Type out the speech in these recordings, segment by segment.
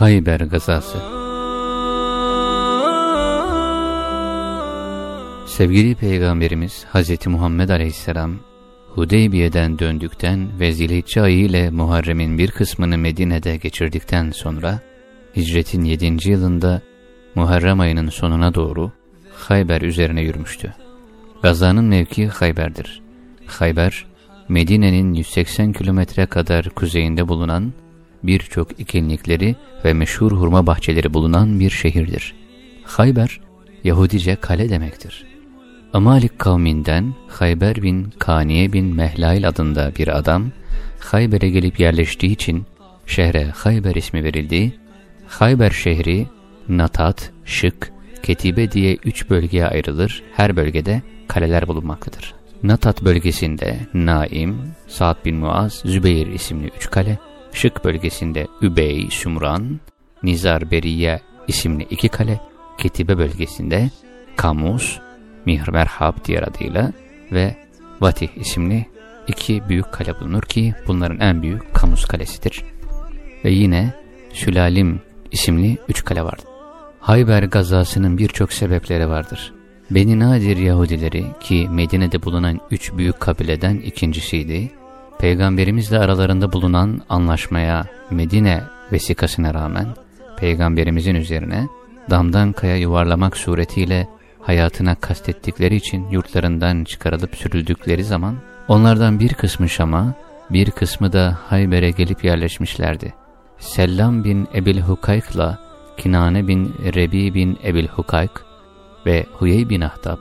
Hayber Gazası Sevgili Peygamberimiz Hz. Muhammed Aleyhisselam Hudeybiye'den döndükten ve Zilhicce ayı ile Muharrem'in bir kısmını Medine'de geçirdikten sonra hicretin 7. yılında Muharrem ayının sonuna doğru Hayber üzerine yürümüştü. Gazanın mevki Hayber'dir. Hayber, Medine'nin 180 kilometre kadar kuzeyinde bulunan birçok ikinlikleri ve meşhur hurma bahçeleri bulunan bir şehirdir. Hayber, Yahudice kale demektir. Amalik kavminden Hayber bin Kaniye bin Mehlail adında bir adam, Hayber'e gelip yerleştiği için şehre Hayber ismi verildi. Hayber şehri, Natat, Şık, Ketibe diye üç bölgeye ayrılır, her bölgede kaleler bulunmaktadır. Natat bölgesinde Naim, Sa'd bin Muaz, Zübeyir isimli üç kale, Şık bölgesinde Übey, Sümran, Nizar Beriye isimli iki kale, Ketibe bölgesinde Kamus, Mihr Merhab diğer adıyla ve Vatih isimli iki büyük kale bulunur ki bunların en büyük Kamus kalesidir. Ve yine Sülalim isimli üç kale vardır. Hayber gazasının birçok sebepleri vardır. Beni Nadir Yahudileri ki Medine'de bulunan üç büyük kabileden ikincisiydi, Peygamberimizle aralarında bulunan anlaşmaya Medine vesikasına rağmen Peygamberimizin üzerine damdan kaya yuvarlamak suretiyle hayatına kastettikleri için yurtlarından çıkarılıp sürüldükleri zaman onlardan bir kısmı Şam'a, bir kısmı da Hayber'e gelip yerleşmişlerdi. Sellam bin Ebil Hukayk'la Kinane bin Rebi bin Ebil Hukayk ve Huyey bin Ahtab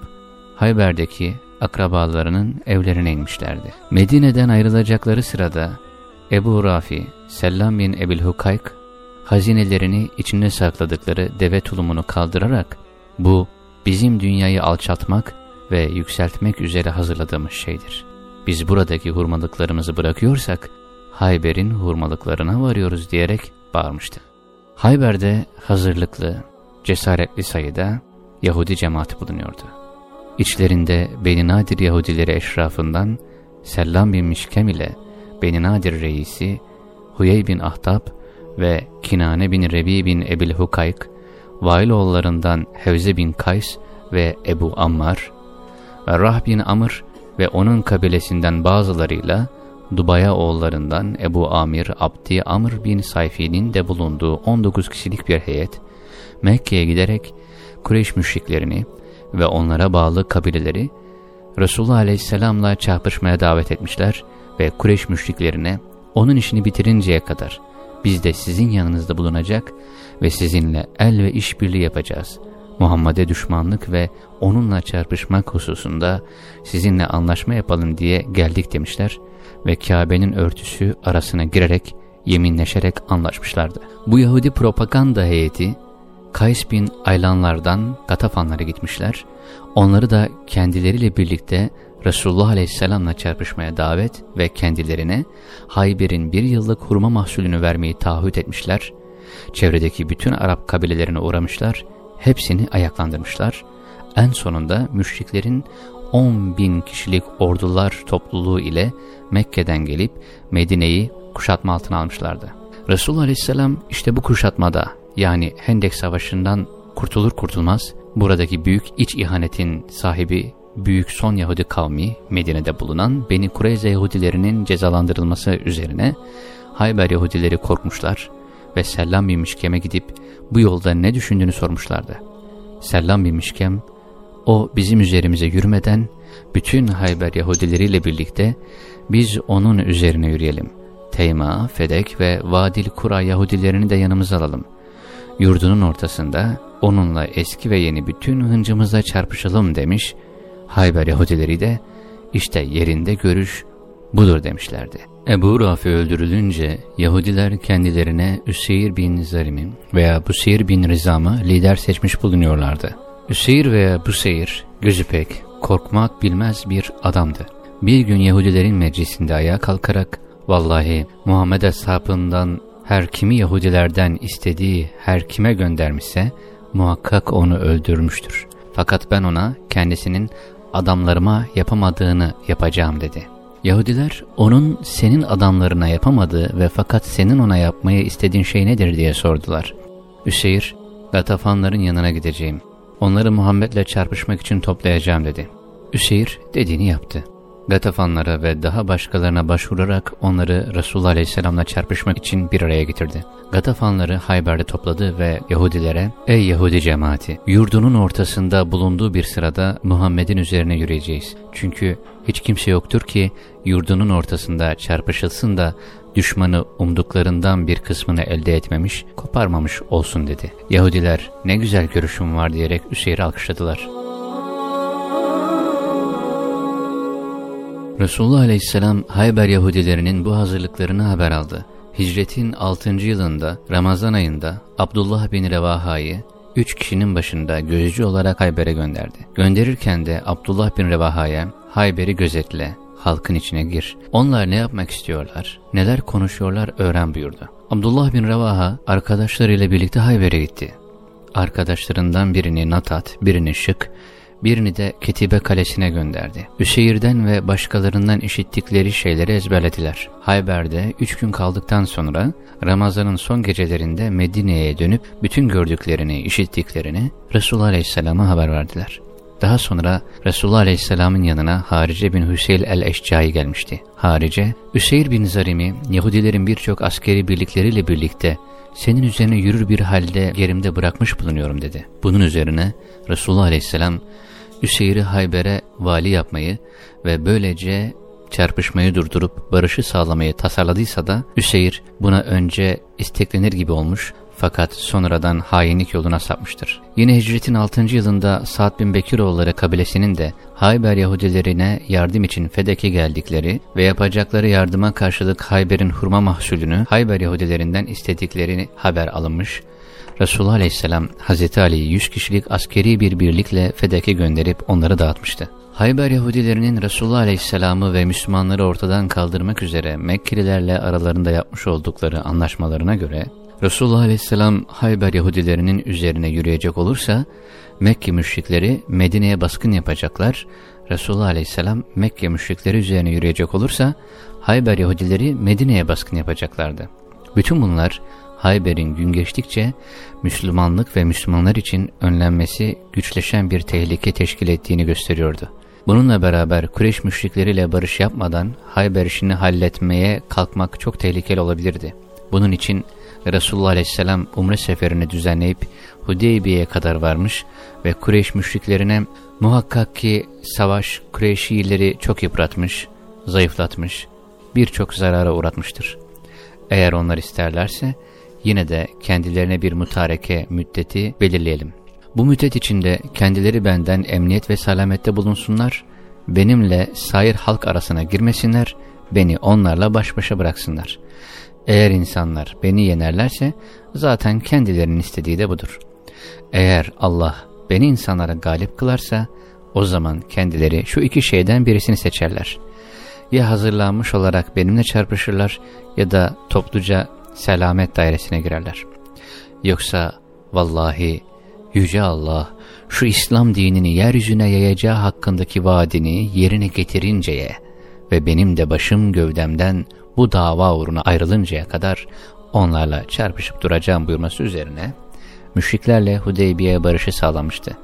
Hayber'deki akrabalarının evlerine inmişlerdi. Medine'den ayrılacakları sırada Ebu Rafi, Sellam bin Ebil Hukayk, hazinelerini içinde sakladıkları deve tulumunu kaldırarak bu bizim dünyayı alçaltmak ve yükseltmek üzere hazırladığımız şeydir. Biz buradaki hurmalıklarımızı bırakıyorsak Hayber'in hurmalıklarına varıyoruz diyerek bağırmıştı. Hayber'de hazırlıklı, cesaretli sayıda Yahudi cemaati bulunuyordu. İçlerinde Beni Nadir Yahudileri eşrafından Sellam bin Mişkem ile Beni Nadir reisi Huyey bin Ahtab ve Kinane bin Rebi bin Ebil Hukayk, Vailoğullarından Hevze bin Kays ve Ebu Ammar, Rah bin Amr ve onun kabilesinden bazılarıyla Dubaya oğullarından Ebu Amir Abdi Amr bin Sayfi'nin de bulunduğu 19 kişilik bir heyet, Mekke'ye giderek Kureyş müşriklerini ve onlara bağlı kabileleri Resulullah Aleyhisselam'la çarpışmaya davet etmişler ve Kureyş müşriklerine onun işini bitirinceye kadar biz de sizin yanınızda bulunacak ve sizinle el ve işbirliği yapacağız. Muhammed'e düşmanlık ve onunla çarpışmak hususunda sizinle anlaşma yapalım diye geldik demişler ve Kabe'nin örtüsü arasına girerek yeminleşerek anlaşmışlardı. Bu Yahudi propaganda heyeti Kays bin Aylanlardan Gatafanlara gitmişler. Onları da kendileriyle birlikte Resulullah Aleyhisselam'la çarpışmaya davet ve kendilerine Hayber'in bir yıllık hurma mahsulünü vermeyi taahhüt etmişler. Çevredeki bütün Arap kabilelerine uğramışlar, hepsini ayaklandırmışlar. En sonunda müşriklerin 10 bin kişilik ordular topluluğu ile Mekke'den gelip Medine'yi kuşatma altına almışlardı. Resulullah Aleyhisselam işte bu kuşatmada yani Hendek Savaşı'ndan kurtulur kurtulmaz buradaki büyük iç ihanetin sahibi büyük son Yahudi kavmi Medine'de bulunan Beni Kureyze Yahudilerinin cezalandırılması üzerine Hayber Yahudileri korkmuşlar ve Sellam bin Mişkem'e gidip bu yolda ne düşündüğünü sormuşlardı. Sellam bin Mişkem, o bizim üzerimize yürümeden bütün Hayber Yahudileriyle birlikte biz onun üzerine yürüyelim. Teyma, Fedek ve Vadil Kura Yahudilerini de yanımıza alalım. Yurdunun ortasında onunla eski ve yeni bütün hıncımızla çarpışalım demiş. Hayber Yahudileri de işte yerinde görüş budur demişlerdi. Ebu Rafi öldürülünce Yahudiler kendilerine Üseyir bin Zarim'i veya Buseyir bin Rizam'ı lider seçmiş bulunuyorlardı. Üseyir veya Buseyir gözü pek korkmak bilmez bir adamdı. Bir gün Yahudilerin meclisinde ayağa kalkarak Vallahi Muhammed ashabından her kimi Yahudilerden istediği her kime göndermişse muhakkak onu öldürmüştür. Fakat ben ona kendisinin adamlarıma yapamadığını yapacağım dedi. Yahudiler onun senin adamlarına yapamadığı ve fakat senin ona yapmayı istediğin şey nedir diye sordular. Üseyir, Gatafanların yanına gideceğim. Onları Muhammed'le çarpışmak için toplayacağım dedi. Üseyir dediğini yaptı. Gatafanlara ve daha başkalarına başvurarak onları Resulullah Aleyhisselam'la çarpışmak için bir araya getirdi. Gatafanları Hayber'de topladı ve Yahudilere ''Ey Yahudi cemaati, yurdunun ortasında bulunduğu bir sırada Muhammed'in üzerine yürüyeceğiz. Çünkü hiç kimse yoktur ki yurdunun ortasında çarpışılsın da düşmanı umduklarından bir kısmını elde etmemiş, koparmamış olsun dedi. Yahudiler ne güzel görüşüm var diyerek Üseyr'i alkışladılar.'' Resulullah Aleyhisselam Hayber Yahudilerinin bu hazırlıklarını haber aldı. Hicretin 6. yılında Ramazan ayında Abdullah bin Revaha'yı üç kişinin başında gözcü olarak Hayber'e gönderdi. Gönderirken de Abdullah bin Revaha'ya Hayber'i gözetle, halkın içine gir. Onlar ne yapmak istiyorlar, neler konuşuyorlar öğren buyurdu. Abdullah bin Revaha arkadaşlarıyla birlikte Hayber'e gitti. Arkadaşlarından birini Natat, birini Şık, birini de Ketibe Kalesi'ne gönderdi. Üseyir'den ve başkalarından işittikleri şeyleri ezberlediler. Hayber'de üç gün kaldıktan sonra Ramazan'ın son gecelerinde Medine'ye dönüp bütün gördüklerini, işittiklerini Resulullah Aleyhisselam'a haber verdiler. Daha sonra Resulullah Aleyhisselam'ın yanına Harice bin Hüseyl el-Eşcai gelmişti. Harice, Üseyr bin Zarim'i Yahudilerin birçok askeri birlikleriyle birlikte senin üzerine yürür bir halde yerimde bırakmış bulunuyorum dedi. Bunun üzerine Resulullah Aleyhisselam Üseyr'i Hayber'e vali yapmayı ve böylece çarpışmayı durdurup barışı sağlamayı tasarladıysa da Üseyir buna önce isteklenir gibi olmuş fakat sonradan hainlik yoluna sapmıştır. Yine hicretin 6. yılında Sa'd bin Bekiroğulları kabilesinin de Hayber Yahudilerine yardım için Fedek'e geldikleri ve yapacakları yardıma karşılık Hayber'in hurma mahsulünü Hayber Yahudilerinden istediklerini haber alınmış Resulullah Aleyhisselam Hazreti Ali'yi 100 kişilik askeri bir birlikle Fedek'e gönderip onları dağıtmıştı. Hayber Yahudilerinin Resulullah Aleyhisselam'ı ve Müslümanları ortadan kaldırmak üzere Mekkelilerle aralarında yapmış oldukları anlaşmalarına göre Resulullah Aleyhisselam Hayber Yahudilerinin üzerine yürüyecek olursa Mekke müşrikleri Medine'ye baskın yapacaklar. Resulullah Aleyhisselam Mekke müşrikleri üzerine yürüyecek olursa Hayber Yahudileri Medine'ye baskın yapacaklardı. Bütün bunlar Hayber'in gün geçtikçe Müslümanlık ve Müslümanlar için önlenmesi güçleşen bir tehlike teşkil ettiğini gösteriyordu. Bununla beraber Kureyş müşrikleriyle barış yapmadan Hayber işini halletmeye kalkmak çok tehlikeli olabilirdi. Bunun için Resulullah Aleyhisselam umre seferini düzenleyip Hudeybiye'ye kadar varmış ve Kureyş müşriklerine muhakkak ki savaş Kureyşileri çok yıpratmış, zayıflatmış, birçok zarara uğratmıştır. Eğer onlar isterlerse yine de kendilerine bir mutareke müddeti belirleyelim. Bu müddet içinde kendileri benden emniyet ve salamette bulunsunlar, benimle sair halk arasına girmesinler, beni onlarla baş başa bıraksınlar. Eğer insanlar beni yenerlerse zaten kendilerinin istediği de budur. Eğer Allah beni insanlara galip kılarsa o zaman kendileri şu iki şeyden birisini seçerler. Ya hazırlanmış olarak benimle çarpışırlar ya da topluca selamet dairesine girerler. Yoksa vallahi Yüce Allah şu İslam dinini yeryüzüne yayacağı hakkındaki vaadini yerine getirinceye ve benim de başım gövdemden bu dava uğruna ayrılıncaya kadar onlarla çarpışıp duracağım buyurması üzerine müşriklerle Hudeybiye barışı sağlamıştı.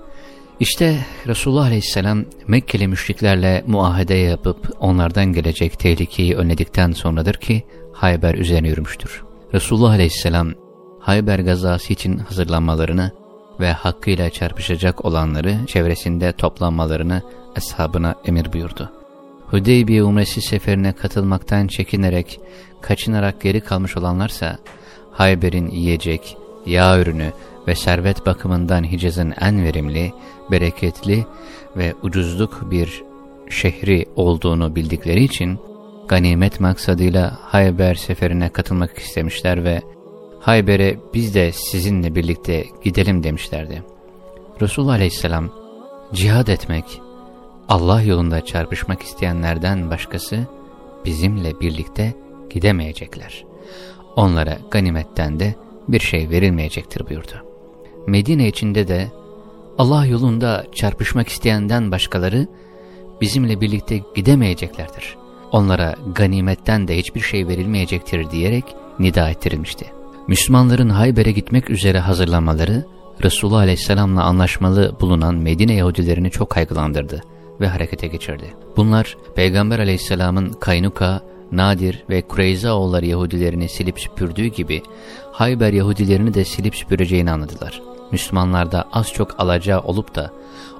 İşte Resulullah Aleyhisselam Mekkeli müşriklerle muahede yapıp onlardan gelecek tehlikeyi önledikten sonradır ki Hayber üzerine yürümüştür. Resulullah Aleyhisselam Hayber gazası için hazırlanmalarını ve hakkıyla çarpışacak olanları çevresinde toplanmalarını eshabına emir buyurdu. Hudeybiye Umresi seferine katılmaktan çekinerek, kaçınarak geri kalmış olanlarsa, Hayber'in yiyecek, yağ ürünü ve servet bakımından Hicaz'ın en verimli, bereketli ve ucuzluk bir şehri olduğunu bildikleri için, ganimet maksadıyla Hayber seferine katılmak istemişler ve Hayber'e biz de sizinle birlikte gidelim demişlerdi. Resulullah Aleyhisselam, cihad etmek, Allah yolunda çarpışmak isteyenlerden başkası bizimle birlikte gidemeyecekler. Onlara ganimetten de bir şey verilmeyecektir buyurdu. Medine içinde de Allah yolunda çarpışmak isteyenden başkaları bizimle birlikte gidemeyeceklerdir. Onlara ganimetten de hiçbir şey verilmeyecektir diyerek nida ettirilmişti. Müslümanların Hayber'e gitmek üzere hazırlanmaları Resulullah Aleyhisselam'la anlaşmalı bulunan Medine Yahudilerini çok kaygılandırdı ve harekete geçirdi. Bunlar Peygamber Aleyhisselam'ın Kaynuka, Nadir ve Kureyza oğulları Yahudilerini silip süpürdüğü gibi Hayber Yahudilerini de silip süpüreceğini anladılar. Müslümanlarda az çok alacağı olup da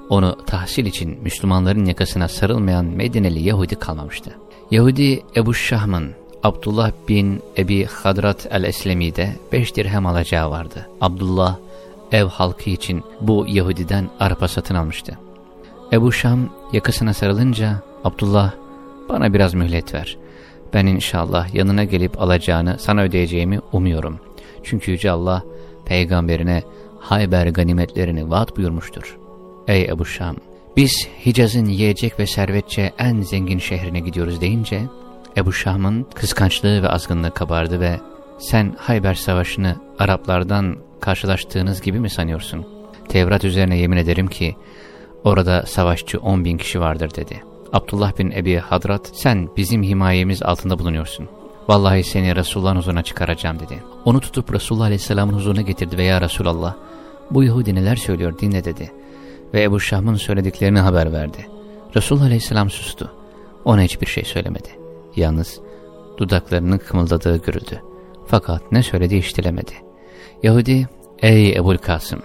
onu tahsil için Müslümanların yakasına sarılmayan Medineli Yahudi kalmamıştı. Yahudi Ebu Şahman, Abdullah bin Ebi Hadrat el-Eslemi'de beş dirhem alacağı vardı. Abdullah ev halkı için bu Yahudiden arpa satın almıştı. Ebu Şam yakasına sarılınca Abdullah bana biraz mühlet ver. Ben inşallah yanına gelip alacağını sana ödeyeceğimi umuyorum. Çünkü Yüce Allah peygamberine Hayber ganimetlerini vaat buyurmuştur. Ey Ebu Şam! Biz Hicaz'ın yiyecek ve servetçe en zengin şehrine gidiyoruz deyince Ebu Şam'ın kıskançlığı ve azgınlığı kabardı ve sen Hayber Savaşı'nı Araplardan karşılaştığınız gibi mi sanıyorsun? Tevrat üzerine yemin ederim ki orada savaşçı 10 bin kişi vardır dedi. Abdullah bin Ebi Hadrat sen bizim himayemiz altında bulunuyorsun. Vallahi seni Resulullah'ın huzuruna çıkaracağım dedi. Onu tutup Resulullah Aleyhisselam'ın huzuruna getirdi ve ya Resulallah bu Yahudi neler söylüyor dinle dedi. Ve Ebu Şahm'ın söylediklerini haber verdi. Resulullah Aleyhisselam sustu. Ona hiçbir şey söylemedi. Yalnız dudaklarının kımıldadığı görüldü. Fakat ne söylediği iştilemedi. Yahudi, ey Ebul Kasım,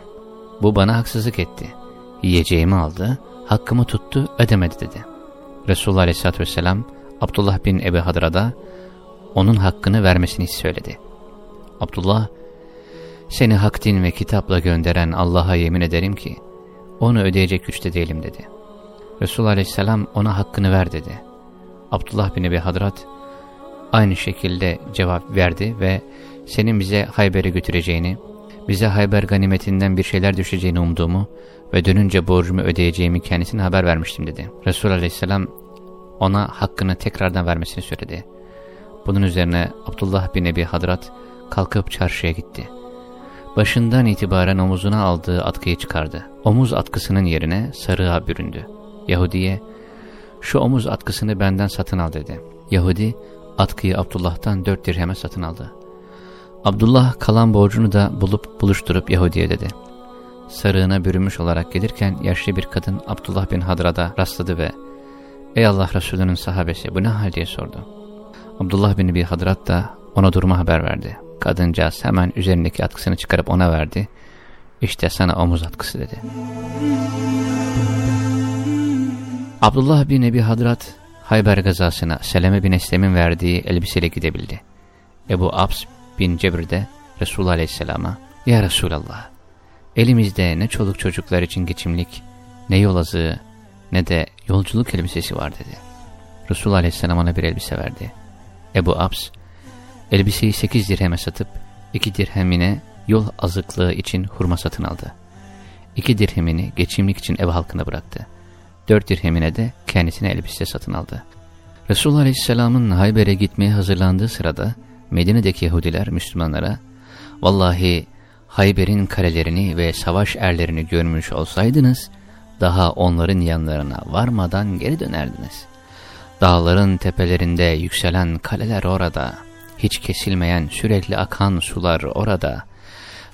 bu bana haksızlık etti. Yiyeceğimi aldı, hakkımı tuttu, ödemedi dedi. Resulullah Aleyhisselatü Vesselam, Abdullah bin Ebi Hadra'da onun hakkını vermesini söyledi. Abdullah, seni hak din ve kitapla gönderen Allah'a yemin ederim ki, onu ödeyecek güçte değilim dedi. Resulullah Aleyhisselam ona hakkını ver dedi. Abdullah bin Ebi Hadrat aynı şekilde cevap verdi ve senin bize Hayber'e götüreceğini, bize Hayber ganimetinden bir şeyler düşeceğini umduğumu ve dönünce borcumu ödeyeceğimi kendisine haber vermiştim dedi. Resul Aleyhisselam ona hakkını tekrardan vermesini söyledi. Bunun üzerine Abdullah bin Ebi Hadrat kalkıp çarşıya gitti. Başından itibaren omuzuna aldığı atkıyı çıkardı. Omuz atkısının yerine sarığa büründü. Yahudi'ye şu omuz atkısını benden satın al dedi. Yahudi atkıyı Abdullah'tan dört dirheme satın aldı. Abdullah kalan borcunu da bulup buluşturup Yahudi'ye dedi. Sarığına bürünmüş olarak gelirken yaşlı bir kadın Abdullah bin Hadra'da rastladı ve ''Ey Allah Resulü'nün sahabesi bu ne hal?'' diye sordu. Abdullah bin bir Hadrat da ona durumu haber verdi. Kadıncağız hemen üzerindeki atkısını çıkarıp ona verdi. İşte sana omuz atkısı dedi. Abdullah bin Ebi Hadrat Hayber gazasına Seleme bin Eslem'in verdiği elbiseyle gidebildi. Ebu Abs bin Cebir de Resulullah Aleyhisselam'a Ya Resulallah elimizde ne çoluk çocuklar için geçimlik ne yol azığı ne de yolculuk elbisesi var dedi. Resulullah Aleyhisselam ona bir elbise verdi. Ebu Abs elbiseyi sekiz dirheme satıp iki dirhemine yol azıklığı için hurma satın aldı. İki dirhemini geçimlik için ev halkına bıraktı. Dört dirhemine de kendisine elbise satın aldı. Resulullah Aleyhisselam'ın Hayber'e gitmeye hazırlandığı sırada Medine'deki Yahudiler Müslümanlara ''Vallahi Hayber'in kalelerini ve savaş erlerini görmüş olsaydınız daha onların yanlarına varmadan geri dönerdiniz. Dağların tepelerinde yükselen kaleler orada, hiç kesilmeyen sürekli akan sular orada,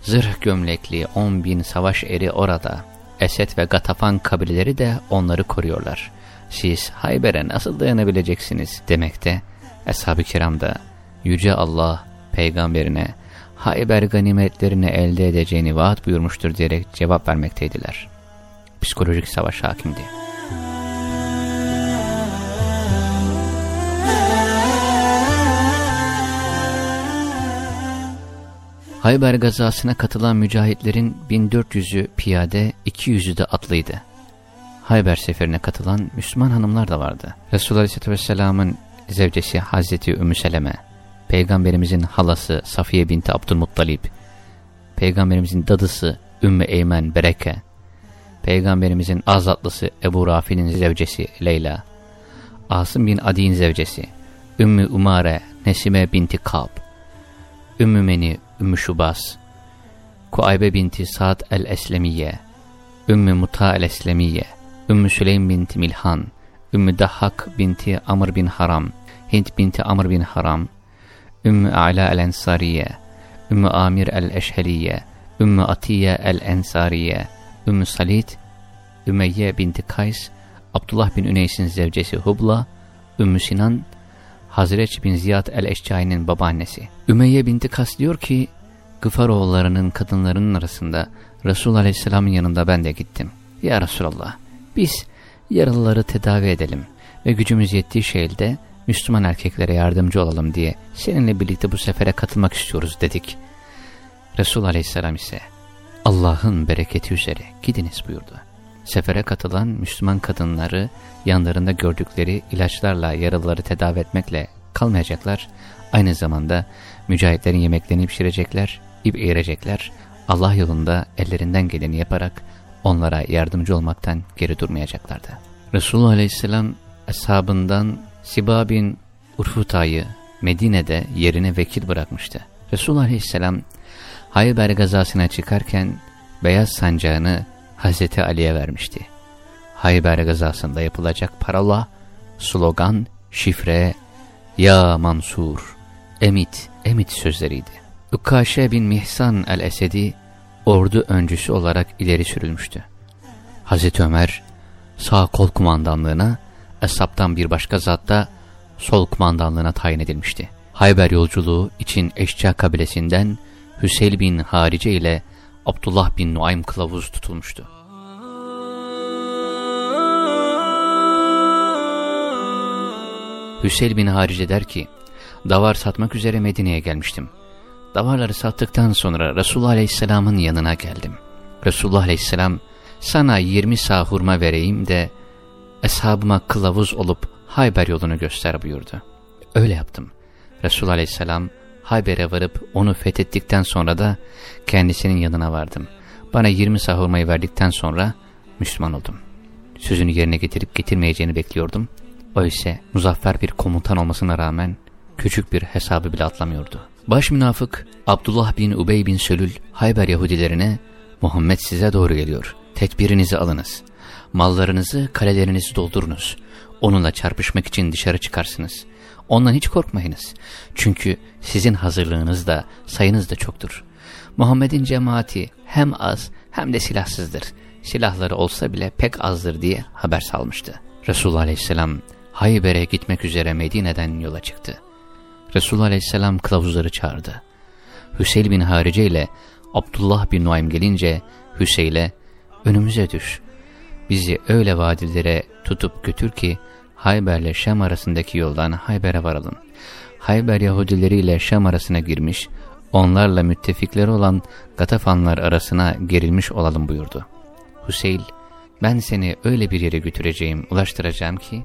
zırh gömlekli on bin savaş eri orada, Esed ve Gatafan kabileleri de onları koruyorlar. Siz Hayber'e nasıl dayanabileceksiniz demekte, Ashab-ı Kiram da Yüce Allah peygamberine Hayber ganimetlerini elde edeceğini vaat buyurmuştur diyerek cevap vermekteydiler. Psikolojik savaş hakimdi. Hayber gazasına katılan mücahitlerin 1400'ü piyade, 200'ü de atlıydı. Hayber seferine katılan Müslüman hanımlar da vardı. Resulullah Aleyhisselatü Vesselam'ın zevcesi Hazreti Ümmü Seleme, Peygamberimizin halası Safiye binti Abdülmuttalib, Peygamberimizin dadısı Ümmü Eymen Bereke, Peygamberimizin azatlısı Ebu Rafi'nin zevcesi Leyla, Asım bin Adi'nin zevcesi Ümmü Umare Nesime binti Kab, Ümmü Meni Ümmü Şubas, Kuaybe binti Sa'd el-Eslemiye, Ümmü Muta el-Eslemiye, Ümmü Süleym binti Milhan, Ümmü Dahhak binti Amr bin Haram, Hint binti Amr bin Haram, Ümmü A'la el-Ensariye, Ümmü Amir el-Eşheliye, Ümmü Atiye el-Ensariye, Ümmü Salid, Ümeyye binti Kays, Abdullah bin Üneys'in zevcesi Hubla, Ümmü Sinan, Hazreç bin Ziyad el-Eşcai'nin babaannesi. Ümeyye binti Kas diyor ki, Gıfaroğullarının kadınlarının arasında Resul Aleyhisselam'ın yanında ben de gittim. Ya Resulallah, biz yaralıları tedavi edelim ve gücümüz yettiği şeyde Müslüman erkeklere yardımcı olalım diye seninle birlikte bu sefere katılmak istiyoruz dedik. Resul Aleyhisselam ise Allah'ın bereketi üzere gidiniz buyurdu. Sefere katılan Müslüman kadınları yanlarında gördükleri ilaçlarla yaralıları tedavi etmekle kalmayacaklar. Aynı zamanda mücahitlerin yemeklerini pişirecekler, ip eğirecekler. Allah yolunda ellerinden geleni yaparak onlara yardımcı olmaktan geri durmayacaklardı. Resulullah Aleyhisselam ashabından Siba bin Urfuta'yı Medine'de yerine vekil bırakmıştı. Resulullah Aleyhisselam Hayber gazasına çıkarken beyaz sancağını Hazreti Ali'ye vermişti. Hayber gazasında yapılacak parola, slogan, şifre, Ya Mansur, Emit, Emit sözleriydi. Ukkaşe bin Mihsan el-Esedi ordu öncüsü olarak ileri sürülmüştü. Hazreti Ömer sağ kol kumandanlığına, Eshab'tan bir başka zatta sol kumandanlığına tayin edilmişti. Hayber yolculuğu için Eşça kabilesinden Hüseyl bin Harice ile Abdullah bin Nuaym kılavuz tutulmuştu. Hüseyl bin Harice der ki, davar satmak üzere Medine'ye gelmiştim. Davarları sattıktan sonra Resulullah Aleyhisselam'ın yanına geldim. Resulullah Aleyhisselam, sana yirmi sağ hurma vereyim de, eshabıma kılavuz olup Hayber yolunu göster buyurdu. Öyle yaptım. Resulullah Aleyhisselam, Hayber'e varıp onu fethettikten sonra da kendisinin yanına vardım. Bana 20 sahurmayı verdikten sonra Müslüman oldum. Sözünü yerine getirip getirmeyeceğini bekliyordum. O ise muzaffer bir komutan olmasına rağmen küçük bir hesabı bile atlamıyordu. Baş münafık Abdullah bin Ubey bin Sölül Hayber Yahudilerine Muhammed size doğru geliyor. Tedbirinizi alınız. Mallarınızı, kalelerinizi doldurunuz. Onunla çarpışmak için dışarı çıkarsınız. Ondan hiç korkmayınız. Çünkü sizin hazırlığınız da sayınız da çoktur. Muhammed'in cemaati hem az hem de silahsızdır. Silahları olsa bile pek azdır diye haber salmıştı. Resulullah Aleyhisselam Hayber'e gitmek üzere Medine'den yola çıktı. Resulullah Aleyhisselam kılavuzları çağırdı. Hüseyin bin Harice ile Abdullah bin Nuaym gelince Hüseyin'e önümüze düş. Bizi öyle vadilere tutup götür ki Hayber ile Şam arasındaki yoldan Hayber'e varalım. Hayber Yahudileri ile Şam arasına girmiş, onlarla müttefikleri olan Gatafanlar arasına gerilmiş olalım buyurdu. Hüseyin, ben seni öyle bir yere götüreceğim, ulaştıracağım ki,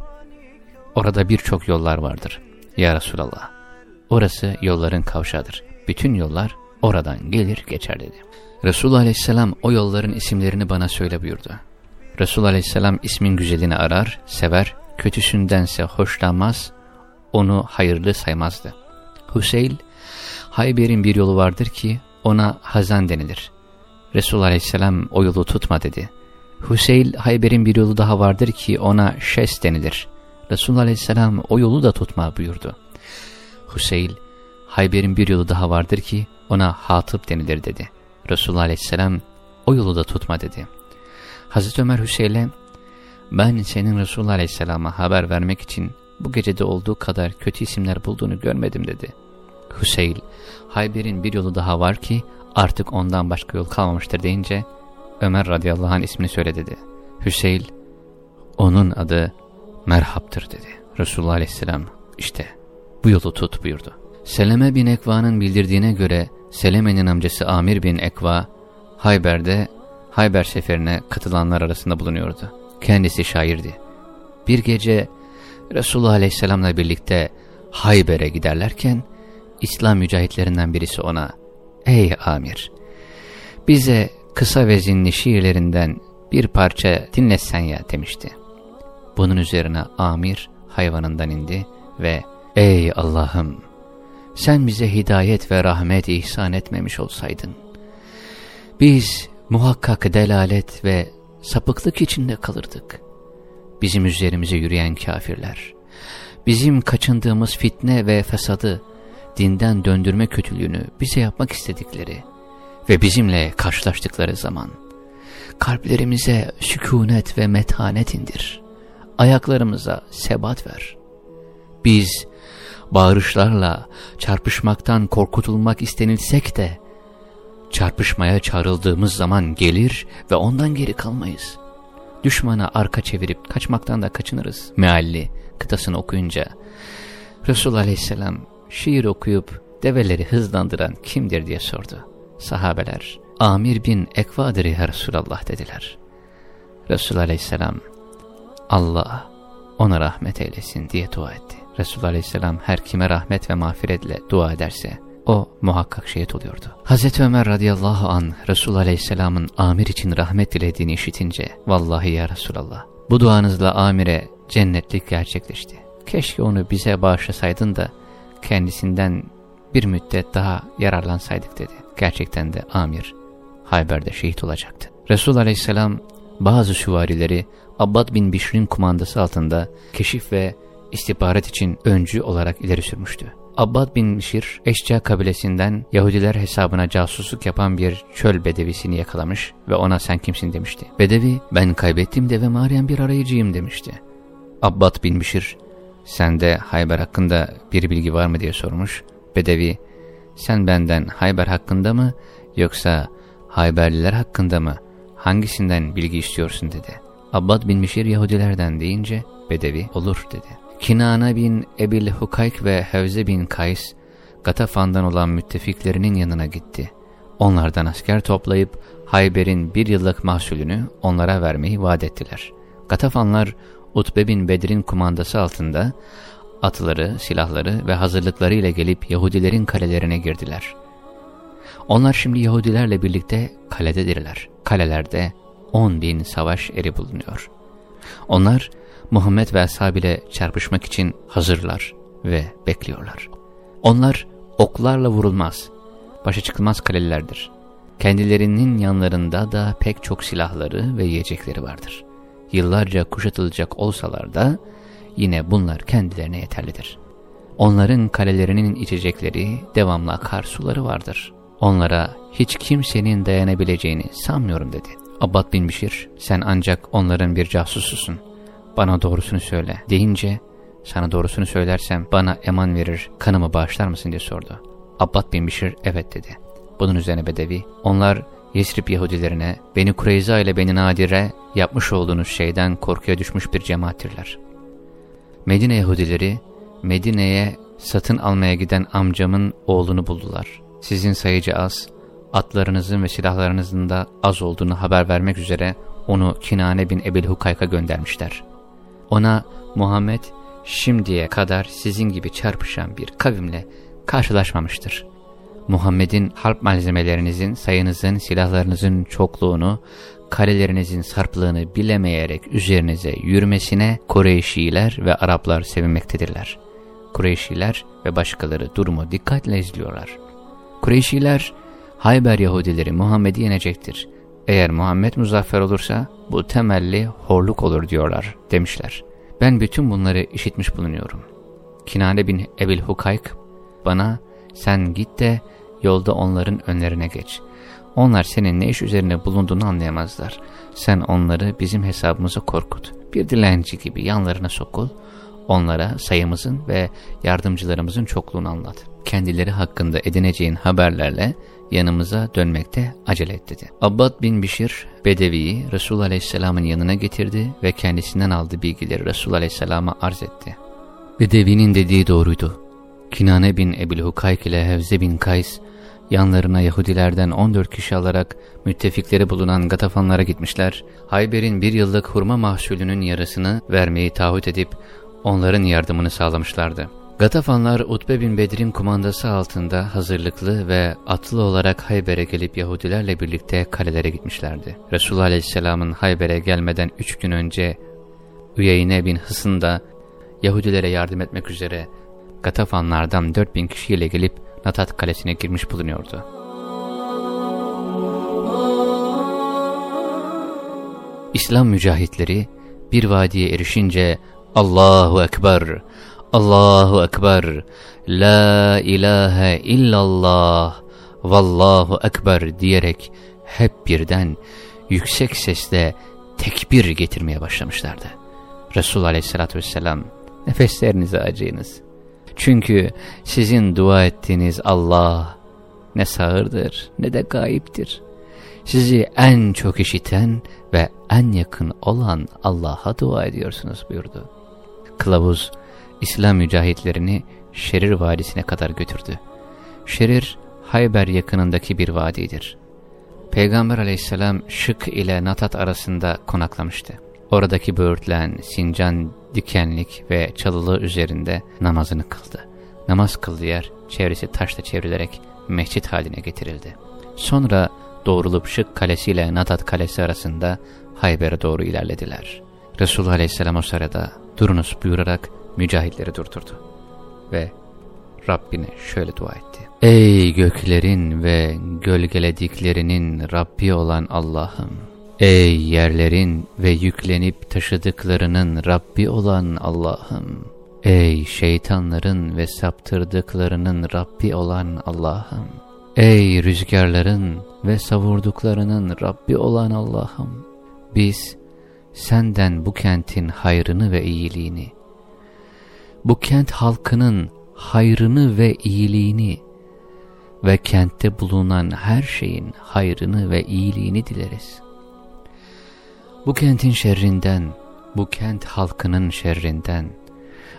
orada birçok yollar vardır. Ya Resulallah, orası yolların kavşadır. Bütün yollar oradan gelir geçer dedi. Resulullah Aleyhisselam o yolların isimlerini bana söyle buyurdu. Resulullah Aleyhisselam ismin güzelini arar, sever, kötüsündense hoşlanmaz, onu hayırlı saymazdı. Hüseyl, Hayber'in bir yolu vardır ki ona Hazan denilir. Resulullah Aleyhisselam o yolu tutma dedi. Hüseyl, Hayber'in bir yolu daha vardır ki ona Şes denilir. Resulullah Aleyhisselam o yolu da tutma buyurdu. Hüseyl, Hayber'in bir yolu daha vardır ki ona Hatip denilir dedi. Resulullah Aleyhisselam o yolu da tutma dedi. Hazreti Ömer Hüseyin'e ben senin Resulullah Aleyhisselam'a haber vermek için bu gecede olduğu kadar kötü isimler bulduğunu görmedim dedi. Hüseyin, Hayber'in bir yolu daha var ki artık ondan başka yol kalmamıştır deyince Ömer radıyallahu anh ismini söyle dedi. Hüseyin, onun adı Merhap'tır dedi. Resulullah aleyhisselam işte bu yolu tut buyurdu. Seleme bin Ekva'nın bildirdiğine göre Seleme'nin amcası Amir bin Ekva Hayber'de Hayber seferine katılanlar arasında bulunuyordu. Kendisi şairdi. Bir gece Resulullah Aleyhisselam'la birlikte Hayber'e giderlerken İslam mücahitlerinden birisi ona ''Ey Amir, bize kısa vezinli şiirlerinden bir parça dinletsen ya'' demişti. Bunun üzerine Amir hayvanından indi ve ''Ey Allah'ım, sen bize hidayet ve rahmet ihsan etmemiş olsaydın, biz muhakkak delalet ve sapıklık içinde kalırdık. Bizim üzerimize yürüyen kafirler, bizim kaçındığımız fitne ve fesadı, dinden döndürme kötülüğünü bize yapmak istedikleri ve bizimle karşılaştıkları zaman, kalplerimize sükunet ve metanet indir, ayaklarımıza sebat ver. Biz, bağırışlarla çarpışmaktan korkutulmak istenilsek de, çarpışmaya çağrıldığımız zaman gelir ve ondan geri kalmayız. Düşmana arka çevirip kaçmaktan da kaçınırız. Mealli kıtasını okuyunca Resul aleyhisselam şiir okuyup develeri hızlandıran kimdir diye sordu. Sahabeler Amir bin Ekvadır ya Resulallah dediler. Resul aleyhisselam Allah ona rahmet eylesin diye dua etti. Resul aleyhisselam her kime rahmet ve mağfiretle dua ederse o muhakkak şehit oluyordu. Hazreti Ömer radıyallahu an Resul aleyhisselamın amir için rahmet dilediğini işitince vallahi ya Resulallah bu duanızla amire cennetlik gerçekleşti. Keşke onu bize bağışlasaydın da kendisinden bir müddet daha yararlansaydık dedi. Gerçekten de amir Hayber'de şehit olacaktı. Resul aleyhisselam bazı süvarileri Abbad bin Bişr'in kumandası altında keşif ve istihbarat için öncü olarak ileri sürmüştü. Abbad bin Mişir, Eşca kabilesinden Yahudiler hesabına casusluk yapan bir çöl bedevisini yakalamış ve ona sen kimsin demişti. Bedevi, ben kaybettim devemi arayan bir arayıcıyım demişti. Abbad bin Mişir, sende Hayber hakkında bir bilgi var mı diye sormuş. Bedevi, sen benden Hayber hakkında mı yoksa Hayberliler hakkında mı hangisinden bilgi istiyorsun dedi. Abbad bin Mişir Yahudilerden deyince Bedevi olur dedi. Kinana bin Ebil Hukayk ve Hevze bin Kays, Gatafan'dan olan müttefiklerinin yanına gitti. Onlardan asker toplayıp Hayber'in bir yıllık mahsulünü onlara vermeyi vaat ettiler. Gatafanlar Utbe bin Bedir'in kumandası altında atları, silahları ve hazırlıkları ile gelip Yahudilerin kalelerine girdiler. Onlar şimdi Yahudilerle birlikte kalededirler. Kalelerde 10 bin savaş eri bulunuyor. Onlar Muhammed ve ashabıyla çarpışmak için hazırlar ve bekliyorlar. Onlar oklarla vurulmaz, başa çıkılmaz kalelerdir. Kendilerinin yanlarında da pek çok silahları ve yiyecekleri vardır. Yıllarca kuşatılacak olsalar da yine bunlar kendilerine yeterlidir. Onların kalelerinin içecekleri devamlı akar suları vardır. Onlara hiç kimsenin dayanabileceğini sanmıyorum dedi. Abbad bin Bişir, sen ancak onların bir casususun bana doğrusunu söyle deyince sana doğrusunu söylersem bana eman verir kanımı bağışlar mısın diye sordu. Abbad bin Bişir evet dedi. Bunun üzerine Bedevi onlar Yesrib Yahudilerine Beni Kureyza ile Beni Nadir'e yapmış olduğunuz şeyden korkuya düşmüş bir cemaattirler. Medine Yahudileri Medine'ye satın almaya giden amcamın oğlunu buldular. Sizin sayıcı az, atlarınızın ve silahlarınızın da az olduğunu haber vermek üzere onu Kinane bin Ebil Hukayk'a göndermişler. Ona Muhammed şimdiye kadar sizin gibi çarpışan bir kavimle karşılaşmamıştır. Muhammed'in harp malzemelerinizin, sayınızın, silahlarınızın çokluğunu, kalelerinizin sarplığını bilemeyerek üzerinize yürümesine Kureyşiler ve Araplar sevinmektedirler. Kureyşiler ve başkaları durumu dikkatle izliyorlar. Kureyşiler, Hayber Yahudileri Muhammed'i yenecektir. Eğer Muhammed muzaffer olursa bu temelli horluk olur diyorlar demişler. Ben bütün bunları işitmiş bulunuyorum. Kinane bin Ebil Hukayk bana sen git de yolda onların önlerine geç. Onlar senin ne iş üzerine bulunduğunu anlayamazlar. Sen onları bizim hesabımıza korkut. Bir dilenci gibi yanlarına sokul. Onlara sayımızın ve yardımcılarımızın çokluğunu anlat. Kendileri hakkında edineceğin haberlerle yanımıza dönmekte acele et dedi. Abbad bin Bişir, Bedevi'yi Resul Aleyhisselam'ın yanına getirdi ve kendisinden aldığı bilgileri Resul Aleyhisselam'a arz etti. Bedevi'nin dediği doğruydu. Kinane bin Ebil Hukayk ile Hevze bin Kays, yanlarına Yahudilerden 14 kişi alarak müttefikleri bulunan Gatafanlara gitmişler, Hayber'in bir yıllık hurma mahsulünün yarısını vermeyi taahhüt edip onların yardımını sağlamışlardı. Gatafanlar Utbe bin Bedir'in kumandası altında hazırlıklı ve atlı olarak Hayber'e gelip Yahudilerle birlikte kalelere gitmişlerdi. Resulullah Aleyhisselam'ın Hayber'e gelmeden üç gün önce Üyeyne bin Hısın da Yahudilere yardım etmek üzere Gatafanlardan 4000 kişiyle gelip Natat kalesine girmiş bulunuyordu. İslam mücahitleri bir vadiye erişince Allahu Ekber Allahu Ekber, La ilahe illallah, Vallahu Ekber diyerek hep birden yüksek sesle tekbir getirmeye başlamışlardı. Resul aleyhissalatü vesselam nefeslerinizi acıyınız. Çünkü sizin dua ettiğiniz Allah ne sağırdır ne de gayiptir. Sizi en çok işiten ve en yakın olan Allah'a dua ediyorsunuz buyurdu. Kılavuz İslam mücahitlerini Şerir Vadisi'ne kadar götürdü. Şerir, Hayber yakınındaki bir vadidir. Peygamber aleyhisselam Şık ile Natat arasında konaklamıştı. Oradaki böğürtlen, sincan, dikenlik ve çalılı üzerinde namazını kıldı. Namaz kıldığı yer çevresi taşla çevrilerek mescit haline getirildi. Sonra doğrulup Şık Kalesi ile Natat Kalesi arasında Hayber'e doğru ilerlediler. Resulullah Aleyhisselam o sırada durunuz buyurarak mücahitleri durdurdu. Ve Rabbine şöyle dua etti. Ey göklerin ve gölgelediklerinin Rabbi olan Allah'ım! Ey yerlerin ve yüklenip taşıdıklarının Rabbi olan Allah'ım! Ey şeytanların ve saptırdıklarının Rabbi olan Allah'ım! Ey rüzgarların ve savurduklarının Rabbi olan Allah'ım! Biz senden bu kentin hayrını ve iyiliğini, bu kent halkının hayrını ve iyiliğini ve kentte bulunan her şeyin hayrını ve iyiliğini dileriz. Bu kentin şerrinden, bu kent halkının şerrinden,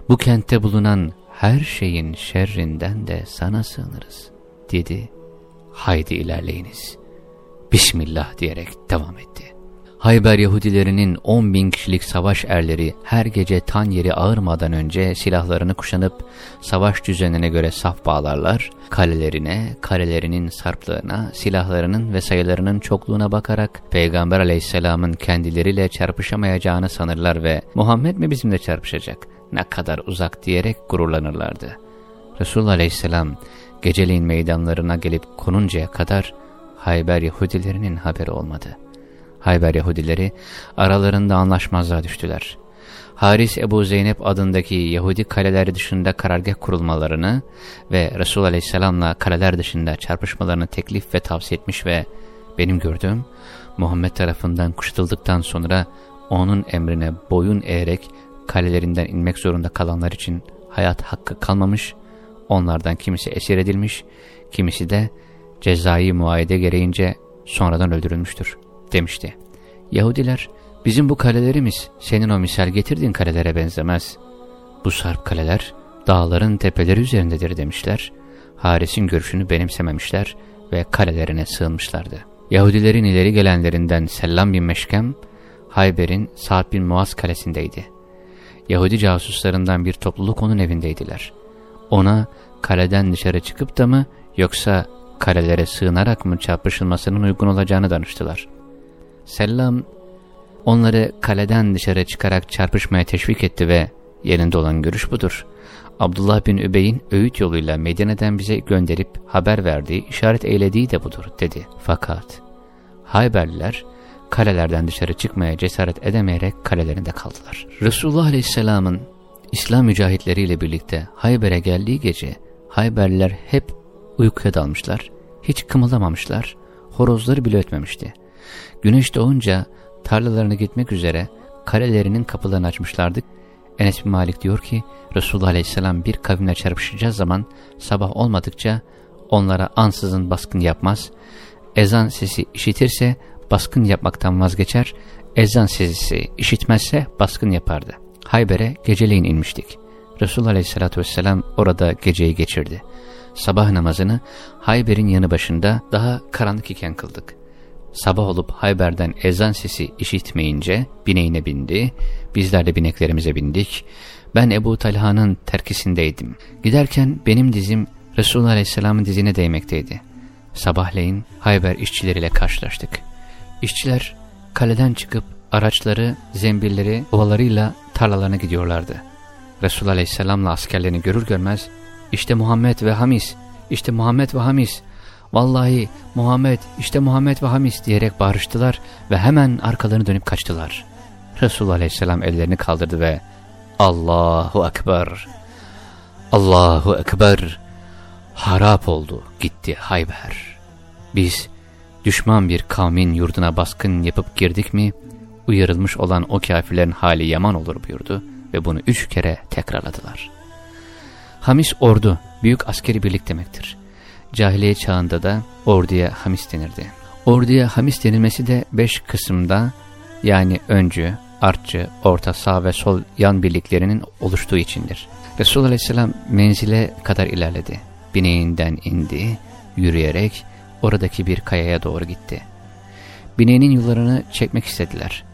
bu kentte bulunan her şeyin şerrinden de sana sığınırız, dedi. Haydi ilerleyiniz. Bismillah diyerek devam etti. Hayber Yahudilerinin 10 bin kişilik savaş erleri her gece tan yeri ağırmadan önce silahlarını kuşanıp savaş düzenine göre saf bağlarlar, kalelerine, kalelerinin sarplığına, silahlarının ve sayılarının çokluğuna bakarak Peygamber aleyhisselamın kendileriyle çarpışamayacağını sanırlar ve Muhammed mi bizimle çarpışacak, ne kadar uzak diyerek gururlanırlardı. Resulullah aleyhisselam geceleyin meydanlarına gelip konuncaya kadar Hayber Yahudilerinin haberi olmadı. Hayber Yahudileri aralarında anlaşmazlığa düştüler. Haris Ebu Zeynep adındaki Yahudi kaleler dışında karargah kurulmalarını ve Resul Aleyhisselam'la kaleler dışında çarpışmalarını teklif ve tavsiye etmiş ve benim gördüğüm Muhammed tarafından kuşatıldıktan sonra onun emrine boyun eğerek kalelerinden inmek zorunda kalanlar için hayat hakkı kalmamış, onlardan kimisi esir edilmiş, kimisi de cezai muayede gereğince sonradan öldürülmüştür demişti. Yahudiler, bizim bu kalelerimiz senin o misal getirdiğin kalelere benzemez. Bu sarp kaleler dağların tepeleri üzerindedir demişler. Haris'in görüşünü benimsememişler ve kalelerine sığınmışlardı. Yahudilerin ileri gelenlerinden Sellam bin Meşkem, Hayber'in Sa'd bin Muaz kalesindeydi. Yahudi casuslarından bir topluluk onun evindeydiler. Ona kaleden dışarı çıkıp da mı yoksa kalelere sığınarak mı çarpışılmasının uygun olacağını danıştılar. Sellam onları kaleden dışarı çıkarak çarpışmaya teşvik etti ve yerinde olan görüş budur. Abdullah bin Übey'in öğüt yoluyla Medine'den bize gönderip haber verdiği, işaret eylediği de budur dedi. Fakat Hayberliler kalelerden dışarı çıkmaya cesaret edemeyerek kalelerinde kaldılar. Resulullah Aleyhisselam'ın İslam mücahitleriyle birlikte Hayber'e geldiği gece Hayberliler hep uykuya dalmışlar, hiç kımıldamamışlar, horozları bile ötmemişti. Güneş doğunca tarlalarına gitmek üzere kalelerinin kapılarını açmışlardı. Enes bin Malik diyor ki Resulullah Aleyhisselam bir kavimle çarpışacağı zaman sabah olmadıkça onlara ansızın baskın yapmaz. Ezan sesi işitirse baskın yapmaktan vazgeçer. Ezan sesi işitmezse baskın yapardı. Hayber'e geceleyin inmiştik. Resulullah Aleyhisselatü Vesselam orada geceyi geçirdi. Sabah namazını Hayber'in yanı başında daha karanlık iken kıldık. Sabah olup Hayber'den ezan sesi işitmeyince bineğine bindi, bizler de bineklerimize bindik. Ben Ebu Talha'nın terkisindeydim. Giderken benim dizim Resulullah Aleyhisselam'ın dizine değmekteydi. Sabahleyin Hayber işçileriyle karşılaştık. İşçiler kaleden çıkıp araçları, zembilleri, ovalarıyla tarlalarına gidiyorlardı. Resulullah Aleyhisselam'la askerlerini görür görmez, işte Muhammed ve Hamis, işte Muhammed ve Hamis, Vallahi Muhammed işte Muhammed ve Hamis diyerek bağırıştılar ve hemen arkalarını dönüp kaçtılar. Resulullah Aleyhisselam ellerini kaldırdı ve Allahu Ekber, Allahu Ekber, harap oldu gitti Hayber. Biz düşman bir kavmin yurduna baskın yapıp girdik mi, uyarılmış olan o kafirlerin hali yaman olur buyurdu ve bunu üç kere tekrarladılar. Hamis ordu, büyük askeri birlik demektir. Cahiliye çağında da orduya hamis denirdi. Orduya hamis denilmesi de beş kısımda yani öncü, artçı, orta, sağ ve sol yan birliklerinin oluştuğu içindir. Resulullah Aleyhisselam menzile kadar ilerledi. Bineğinden indi, yürüyerek oradaki bir kayaya doğru gitti. Bineğinin yollarını çekmek istediler.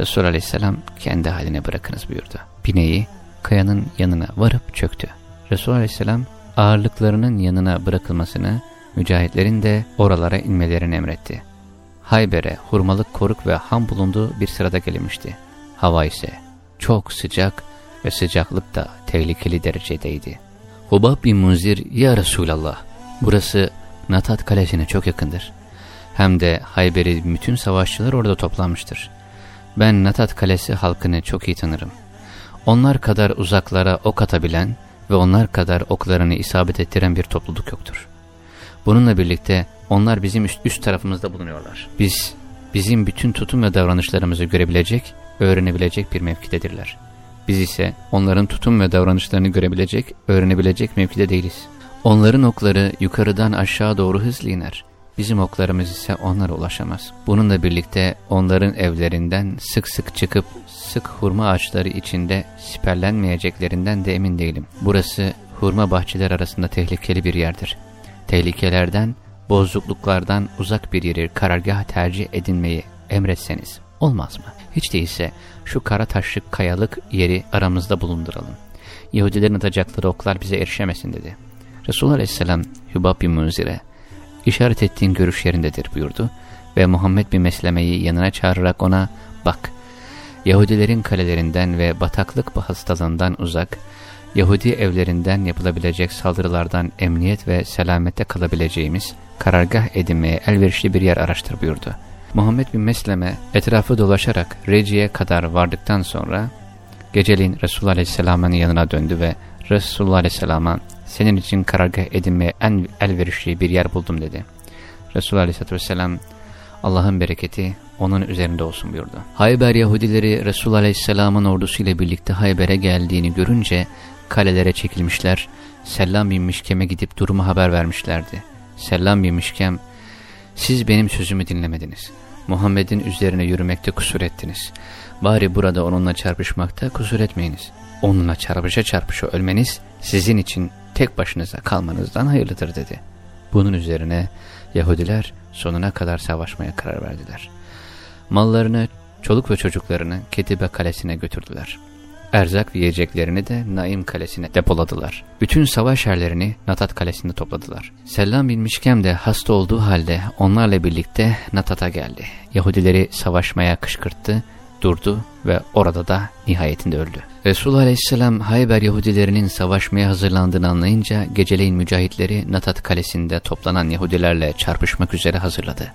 Resulullah Aleyhisselam kendi haline bırakınız buyurdu. Bineği kayanın yanına varıp çöktü. Resulullah Aleyhisselam ağırlıklarının yanına bırakılmasını, mücahitlerin de oralara inmelerini emretti. Hayber'e hurmalık koruk ve ham bulunduğu bir sırada gelmişti. Hava ise çok sıcak ve sıcaklık da tehlikeli derecedeydi. Hubab bin Munzir, Ya Resulallah, burası Natat kalesine çok yakındır. Hem de Hayber'i bütün savaşçılar orada toplanmıştır. Ben Natat kalesi halkını çok iyi tanırım. Onlar kadar uzaklara ok atabilen ve onlar kadar oklarını isabet ettiren bir topluluk yoktur. Bununla birlikte onlar bizim üst, üst tarafımızda bulunuyorlar. Biz, bizim bütün tutum ve davranışlarımızı görebilecek, öğrenebilecek bir mevkidedirler. Biz ise onların tutum ve davranışlarını görebilecek, öğrenebilecek mevkide değiliz. Onların okları yukarıdan aşağı doğru hızlı iner. Bizim oklarımız ise onlara ulaşamaz. Bununla birlikte onların evlerinden sık sık çıkıp sık hurma ağaçları içinde siperlenmeyeceklerinden de emin değilim. Burası hurma bahçeler arasında tehlikeli bir yerdir. Tehlikelerden, bozukluklardan uzak bir yeri karargah tercih edinmeyi emretseniz olmaz mı? Hiç değilse şu kara taşlık kayalık yeri aramızda bulunduralım. Yahudilerin atacakları oklar bize erişemesin dedi. Resulullah Aleyhisselam Hübab bin Munzir'e işaret ettiğin görüş yerindedir buyurdu ve Muhammed bin Mesleme'yi yanına çağırarak ona bak Yahudilerin kalelerinden ve bataklık hastalığından uzak, Yahudi evlerinden yapılabilecek saldırılardan emniyet ve selamette kalabileceğimiz karargah edinmeye elverişli bir yer araştır buyurdu. Muhammed bin Mesleme etrafı dolaşarak Reci'ye kadar vardıktan sonra geceliğin Resulullah Aleyhisselam'ın yanına döndü ve Resulullah Aleyhisselam'a senin için karargah edinmeye en elverişli bir yer buldum dedi. Resulullah Aleyhisselatü Vesselam Allah'ın bereketi onun üzerinde olsun buyurdu. Hayber Yahudileri Resulullah Aleyhisselam'ın ordusuyla birlikte Hayber'e geldiğini görünce kalelere çekilmişler, Sellam bin Mişkem'e gidip durumu haber vermişlerdi. Sellam bin Mişkem, siz benim sözümü dinlemediniz. Muhammed'in üzerine yürümekte kusur ettiniz. Bari burada onunla çarpışmakta kusur etmeyiniz. Onunla çarpışa çarpışa ölmeniz sizin için tek başınıza kalmanızdan hayırlıdır dedi. Bunun üzerine Yahudiler sonuna kadar savaşmaya karar verdiler. Mallarını, çoluk ve çocuklarını Ketibe kalesine götürdüler. Erzak ve yiyeceklerini de Naim kalesine depoladılar. Bütün savaş erlerini Natat kalesinde topladılar. Sellam bin Mişkem de hasta olduğu halde onlarla birlikte Natat'a geldi. Yahudileri savaşmaya kışkırttı, durdu ve orada da nihayetinde öldü. Resulullah Aleyhisselam Hayber Yahudilerinin savaşmaya hazırlandığını anlayınca geceleyin mücahitleri Natat kalesinde toplanan Yahudilerle çarpışmak üzere hazırladı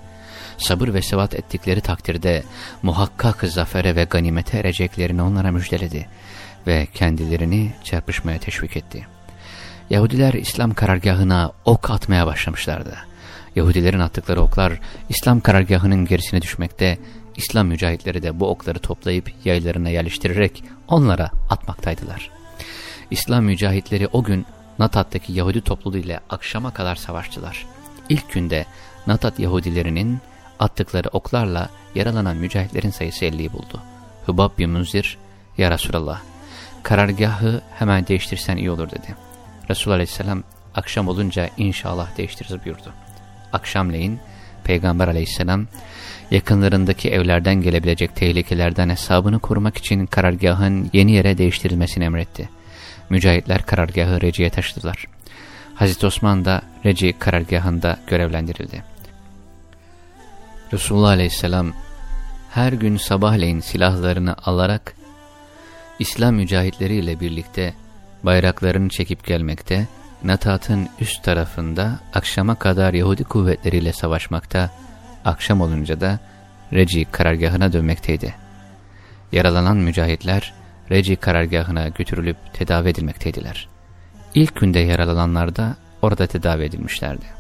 sabır ve sevat ettikleri takdirde muhakkak zafere ve ganimete ereceklerini onlara müjdeledi ve kendilerini çarpışmaya teşvik etti. Yahudiler İslam karargahına ok atmaya başlamışlardı. Yahudilerin attıkları oklar İslam karargahının gerisine düşmekte, İslam mücahitleri de bu okları toplayıp yaylarına yerleştirerek onlara atmaktaydılar. İslam mücahitleri o gün Natat'taki Yahudi topluluğu ile akşama kadar savaştılar. İlk günde Natat Yahudilerinin attıkları oklarla yaralanan mücahitlerin sayısı 50'yi buldu. Hubab bin Munzir, Ya Resulallah, karargahı hemen değiştirsen iyi olur dedi. Resulullah Aleyhisselam, akşam olunca inşallah değiştiririz buyurdu. Akşamleyin, Peygamber Aleyhisselam, yakınlarındaki evlerden gelebilecek tehlikelerden hesabını korumak için karargahın yeni yere değiştirilmesini emretti. Mücahitler karargahı Reci'ye taşıdılar. Hazreti Osman da Reci karargahında görevlendirildi. Resulullah Aleyhisselam her gün sabahleyin silahlarını alarak İslam mücahitleriyle birlikte bayraklarını çekip gelmekte, Natat'ın üst tarafında akşama kadar Yahudi kuvvetleriyle savaşmakta, akşam olunca da Reci karargahına dönmekteydi. Yaralanan mücahitler Reci karargahına götürülüp tedavi edilmekteydiler. ilk günde yaralananlar da orada tedavi edilmişlerdi.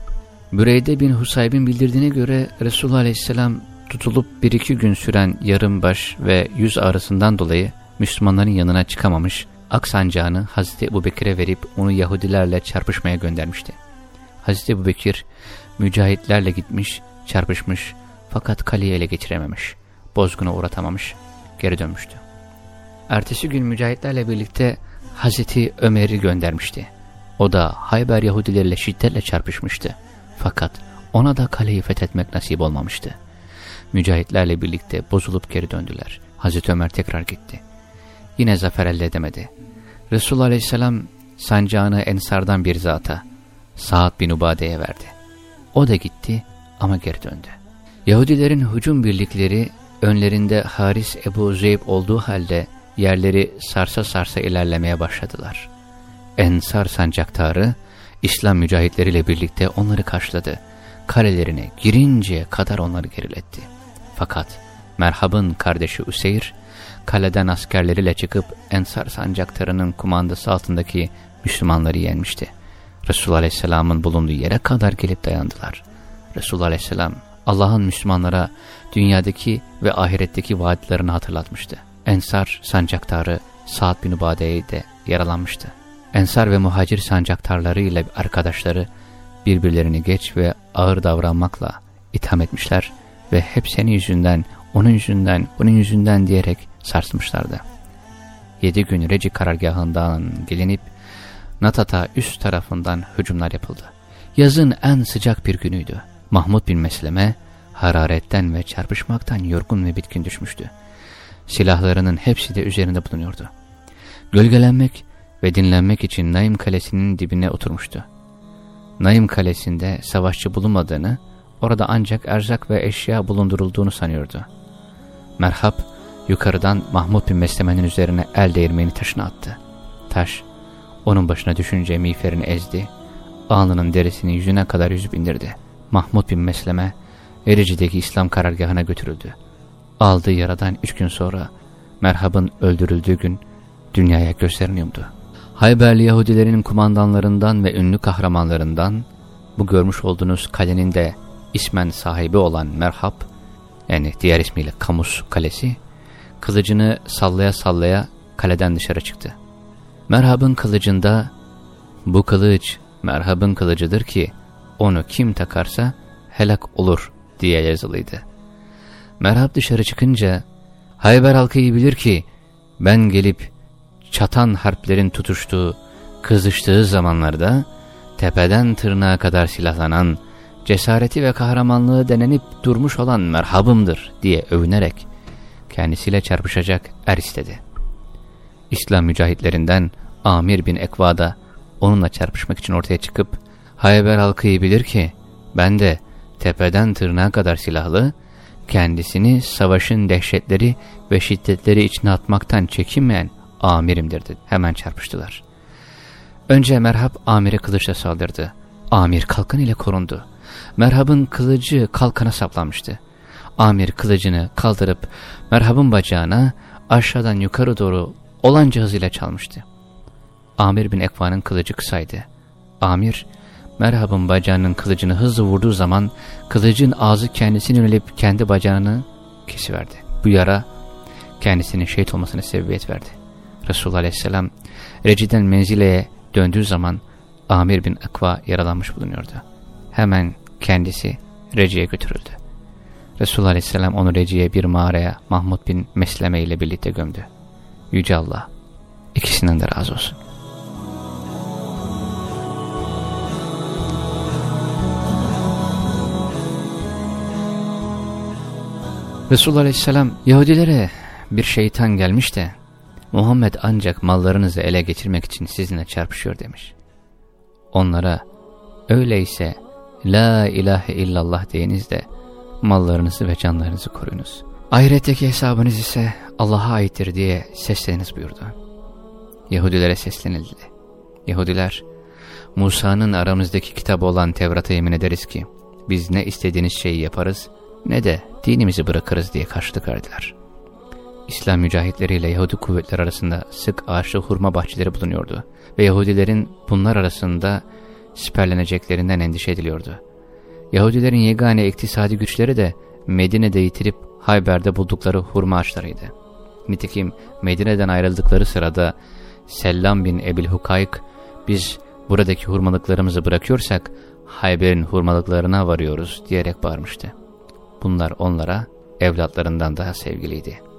Büreyde bin Husayb'in bildirdiğine göre Resulullah Aleyhisselam tutulup bir iki gün süren yarım baş ve yüz ağrısından dolayı Müslümanların yanına çıkamamış, aksancağını Hazreti Ebu Bekir'e verip onu Yahudilerle çarpışmaya göndermişti. Hazreti Ebu Bekir mücahitlerle gitmiş, çarpışmış fakat kaleyi ele geçirememiş, bozguna uğratamamış, geri dönmüştü. Ertesi gün mücahitlerle birlikte Hazreti Ömer'i göndermişti. O da Hayber Yahudileriyle şiddetle çarpışmıştı. Fakat ona da kaleyi fethetmek nasip olmamıştı. Mücahitlerle birlikte bozulup geri döndüler. Hazreti Ömer tekrar gitti. Yine zafer elde edemedi. Resulullah Aleyhisselam sancağını Ensardan bir zata, Sa'd bin Ubade'ye verdi. O da gitti ama geri döndü. Yahudilerin hücum birlikleri önlerinde Haris Ebu Zeyb olduğu halde yerleri sarsa sarsa ilerlemeye başladılar. Ensar sancaktarı İslam mücahitleriyle birlikte onları karşıladı. Kalelerine girinceye kadar onları geriletti. Fakat Merhab'ın kardeşi Useyr, kaleden askerleriyle çıkıp Ensar sancaktarının kumandası altındaki Müslümanları yenmişti. Resulullah Aleyhisselam'ın bulunduğu yere kadar gelip dayandılar. Resulullah Aleyhisselam Allah'ın Müslümanlara dünyadaki ve ahiretteki vaatlerini hatırlatmıştı. Ensar sancaktarı Sa'd bin Ubade'ye de yaralanmıştı. Ensar ve muhacir sancaktarları ile arkadaşları birbirlerini geç ve ağır davranmakla itham etmişler ve hep senin yüzünden, onun yüzünden, bunun yüzünden diyerek sarsmışlardı. Yedi gün Reci karargahından gelinip Natat'a üst tarafından hücumlar yapıldı. Yazın en sıcak bir günüydü. Mahmud bin Mesleme hararetten ve çarpışmaktan yorgun ve bitkin düşmüştü. Silahlarının hepsi de üzerinde bulunuyordu. Gölgelenmek ve dinlenmek için Naim Kalesi'nin dibine oturmuştu. Naim Kalesi'nde savaşçı bulunmadığını, orada ancak erzak ve eşya bulundurulduğunu sanıyordu. Merhab, yukarıdan Mahmud bin Mesleme'nin üzerine el değirmeni taşını attı. Taş, onun başına düşünce miğferini ezdi, alnının derisini yüzüne kadar yüzüp indirdi. Mahmud bin Mesleme, Erici'deki İslam karargahına götürüldü. Aldığı yaradan üç gün sonra, Merhab'ın öldürüldüğü gün, dünyaya gözlerini yumdu. Hayberli Yahudilerin kumandanlarından ve ünlü kahramanlarından, bu görmüş olduğunuz kalenin de ismen sahibi olan Merhab, yani diğer ismiyle Kamus Kalesi, kılıcını sallaya sallaya kaleden dışarı çıktı. Merhab'ın kılıcında, bu kılıç Merhab'ın kılıcıdır ki, onu kim takarsa helak olur diye yazılıydı. Merhab dışarı çıkınca, Hayber halkı iyi bilir ki, ben gelip çatan harplerin tutuştuğu, kızıştığı zamanlarda, tepeden tırnağa kadar silahlanan, cesareti ve kahramanlığı denenip durmuş olan merhabımdır diye övünerek, kendisiyle çarpışacak er istedi. İslam mücahitlerinden Amir bin Ekva'da onunla çarpışmak için ortaya çıkıp, Hayber halkı iyi bilir ki, ben de tepeden tırnağa kadar silahlı, kendisini savaşın dehşetleri ve şiddetleri içine atmaktan çekinmeyen amirimdir dedi. Hemen çarpıştılar. Önce Merhab amire kılıçla saldırdı. Amir kalkan ile korundu. Merhab'ın kılıcı kalkana saplanmıştı. Amir kılıcını kaldırıp Merhab'ın bacağına aşağıdan yukarı doğru olanca hızıyla çalmıştı. Amir bin Ekva'nın kılıcı kısaydı. Amir, Merhab'ın bacağının kılıcını hızlı vurduğu zaman kılıcın ağzı kendisine yönelip kendi bacağını kesiverdi. Bu yara kendisinin şehit olmasına sebebiyet verdi. Resulullah Aleyhisselam Reci'den menzileye döndüğü zaman Amir bin Akva yaralanmış bulunuyordu. Hemen kendisi Reci'ye götürüldü. Resulullah Aleyhisselam onu Reci'ye bir mağaraya Mahmud bin Mesleme ile birlikte gömdü. Yüce Allah ikisinden de razı olsun. Resulullah Aleyhisselam Yahudilere bir şeytan gelmiş de Muhammed ancak mallarınızı ele geçirmek için sizinle çarpışıyor demiş. Onlara öyleyse La ilahe illallah deyiniz de mallarınızı ve canlarınızı koruyunuz. Ahiretteki hesabınız ise Allah'a aittir diye sesleniniz buyurdu. Yahudilere seslenildi. Yahudiler, Musa'nın aramızdaki kitabı olan Tevrat'a yemin ederiz ki, biz ne istediğiniz şeyi yaparız ne de dinimizi bırakırız diye karşılık verdiler. İslam mücahitleriyle Yahudi kuvvetler arasında sık ağaçlı hurma bahçeleri bulunuyordu ve Yahudilerin bunlar arasında siperleneceklerinden endişe ediliyordu. Yahudilerin yegane iktisadi güçleri de Medine'de yitirip Hayber'de buldukları hurma ağaçlarıydı. Nitekim Medine'den ayrıldıkları sırada Sellam bin Ebil Hukayk biz buradaki hurmalıklarımızı bırakıyorsak Hayber'in hurmalıklarına varıyoruz diyerek bağırmıştı. Bunlar onlara evlatlarından daha sevgiliydi.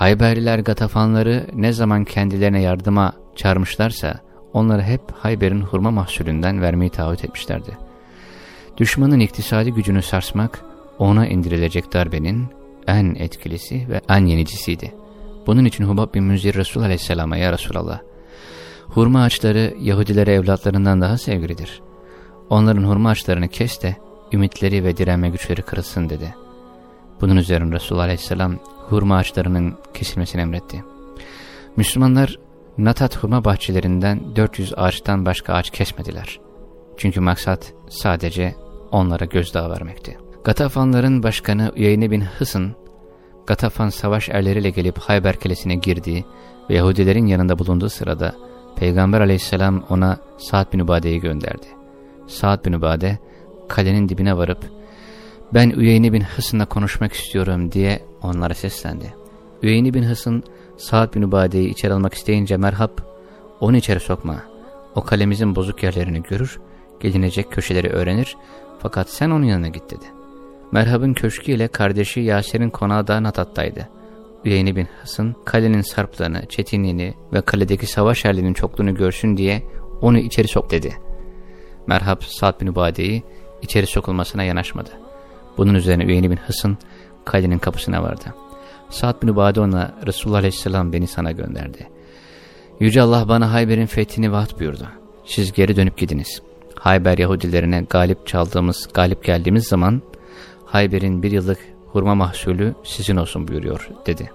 Hayberliler Gatafanları ne zaman kendilerine yardıma çağırmışlarsa onları hep Hayber'in hurma mahsulünden vermeyi taahhüt etmişlerdi. Düşmanın iktisadi gücünü sarsmak ona indirilecek darbenin en etkilisi ve en yenicisiydi. Bunun için Hubab bin Müzir Resul Aleyhisselam'a ya Resulallah, hurma ağaçları Yahudilere evlatlarından daha sevgilidir. Onların hurma ağaçlarını kes de ümitleri ve direnme güçleri kırılsın dedi. Bunun üzerine Resul Aleyhisselam hurma ağaçlarının kesilmesini emretti. Müslümanlar Natat hurma bahçelerinden 400 ağaçtan başka ağaç kesmediler. Çünkü maksat sadece onlara gözdağı vermekti. Gatafanların başkanı Üyeyne bin Hısın, Gatafan savaş erleriyle gelip Hayber Kalesi'ne girdiği ve Yahudilerin yanında bulunduğu sırada Peygamber aleyhisselam ona Sa'd bin Ubade'yi gönderdi. Sa'd bin Ubade kalenin dibine varıp ben Üyeyni bin Hısın'la konuşmak istiyorum diye onlara seslendi. Üyeyni bin Hısın Sa'd bin Ubade'yi içeri almak isteyince merhab onu içeri sokma. O kalemizin bozuk yerlerini görür, gelinecek köşeleri öğrenir fakat sen onun yanına git dedi. Merhab'ın köşkü ile kardeşi Yasir'in konağı da Natat'taydı. Üyeyni bin Hasın kalenin sarplığını, çetinliğini ve kaledeki savaş erlerinin çokluğunu görsün diye onu içeri sok dedi. Merhab Sa'd bin Ubade'yi içeri sokulmasına yanaşmadı. Bunun üzerine Üyeyni bin Hasın kalenin kapısına vardı. Sa'd bin Ubade ona Resulullah Aleyhisselam beni sana gönderdi. Yüce Allah bana Hayber'in fethini vaat buyurdu. Siz geri dönüp gidiniz. Hayber Yahudilerine galip çaldığımız, galip geldiğimiz zaman Hayber'in bir yıllık hurma mahsulü sizin olsun buyuruyor dedi.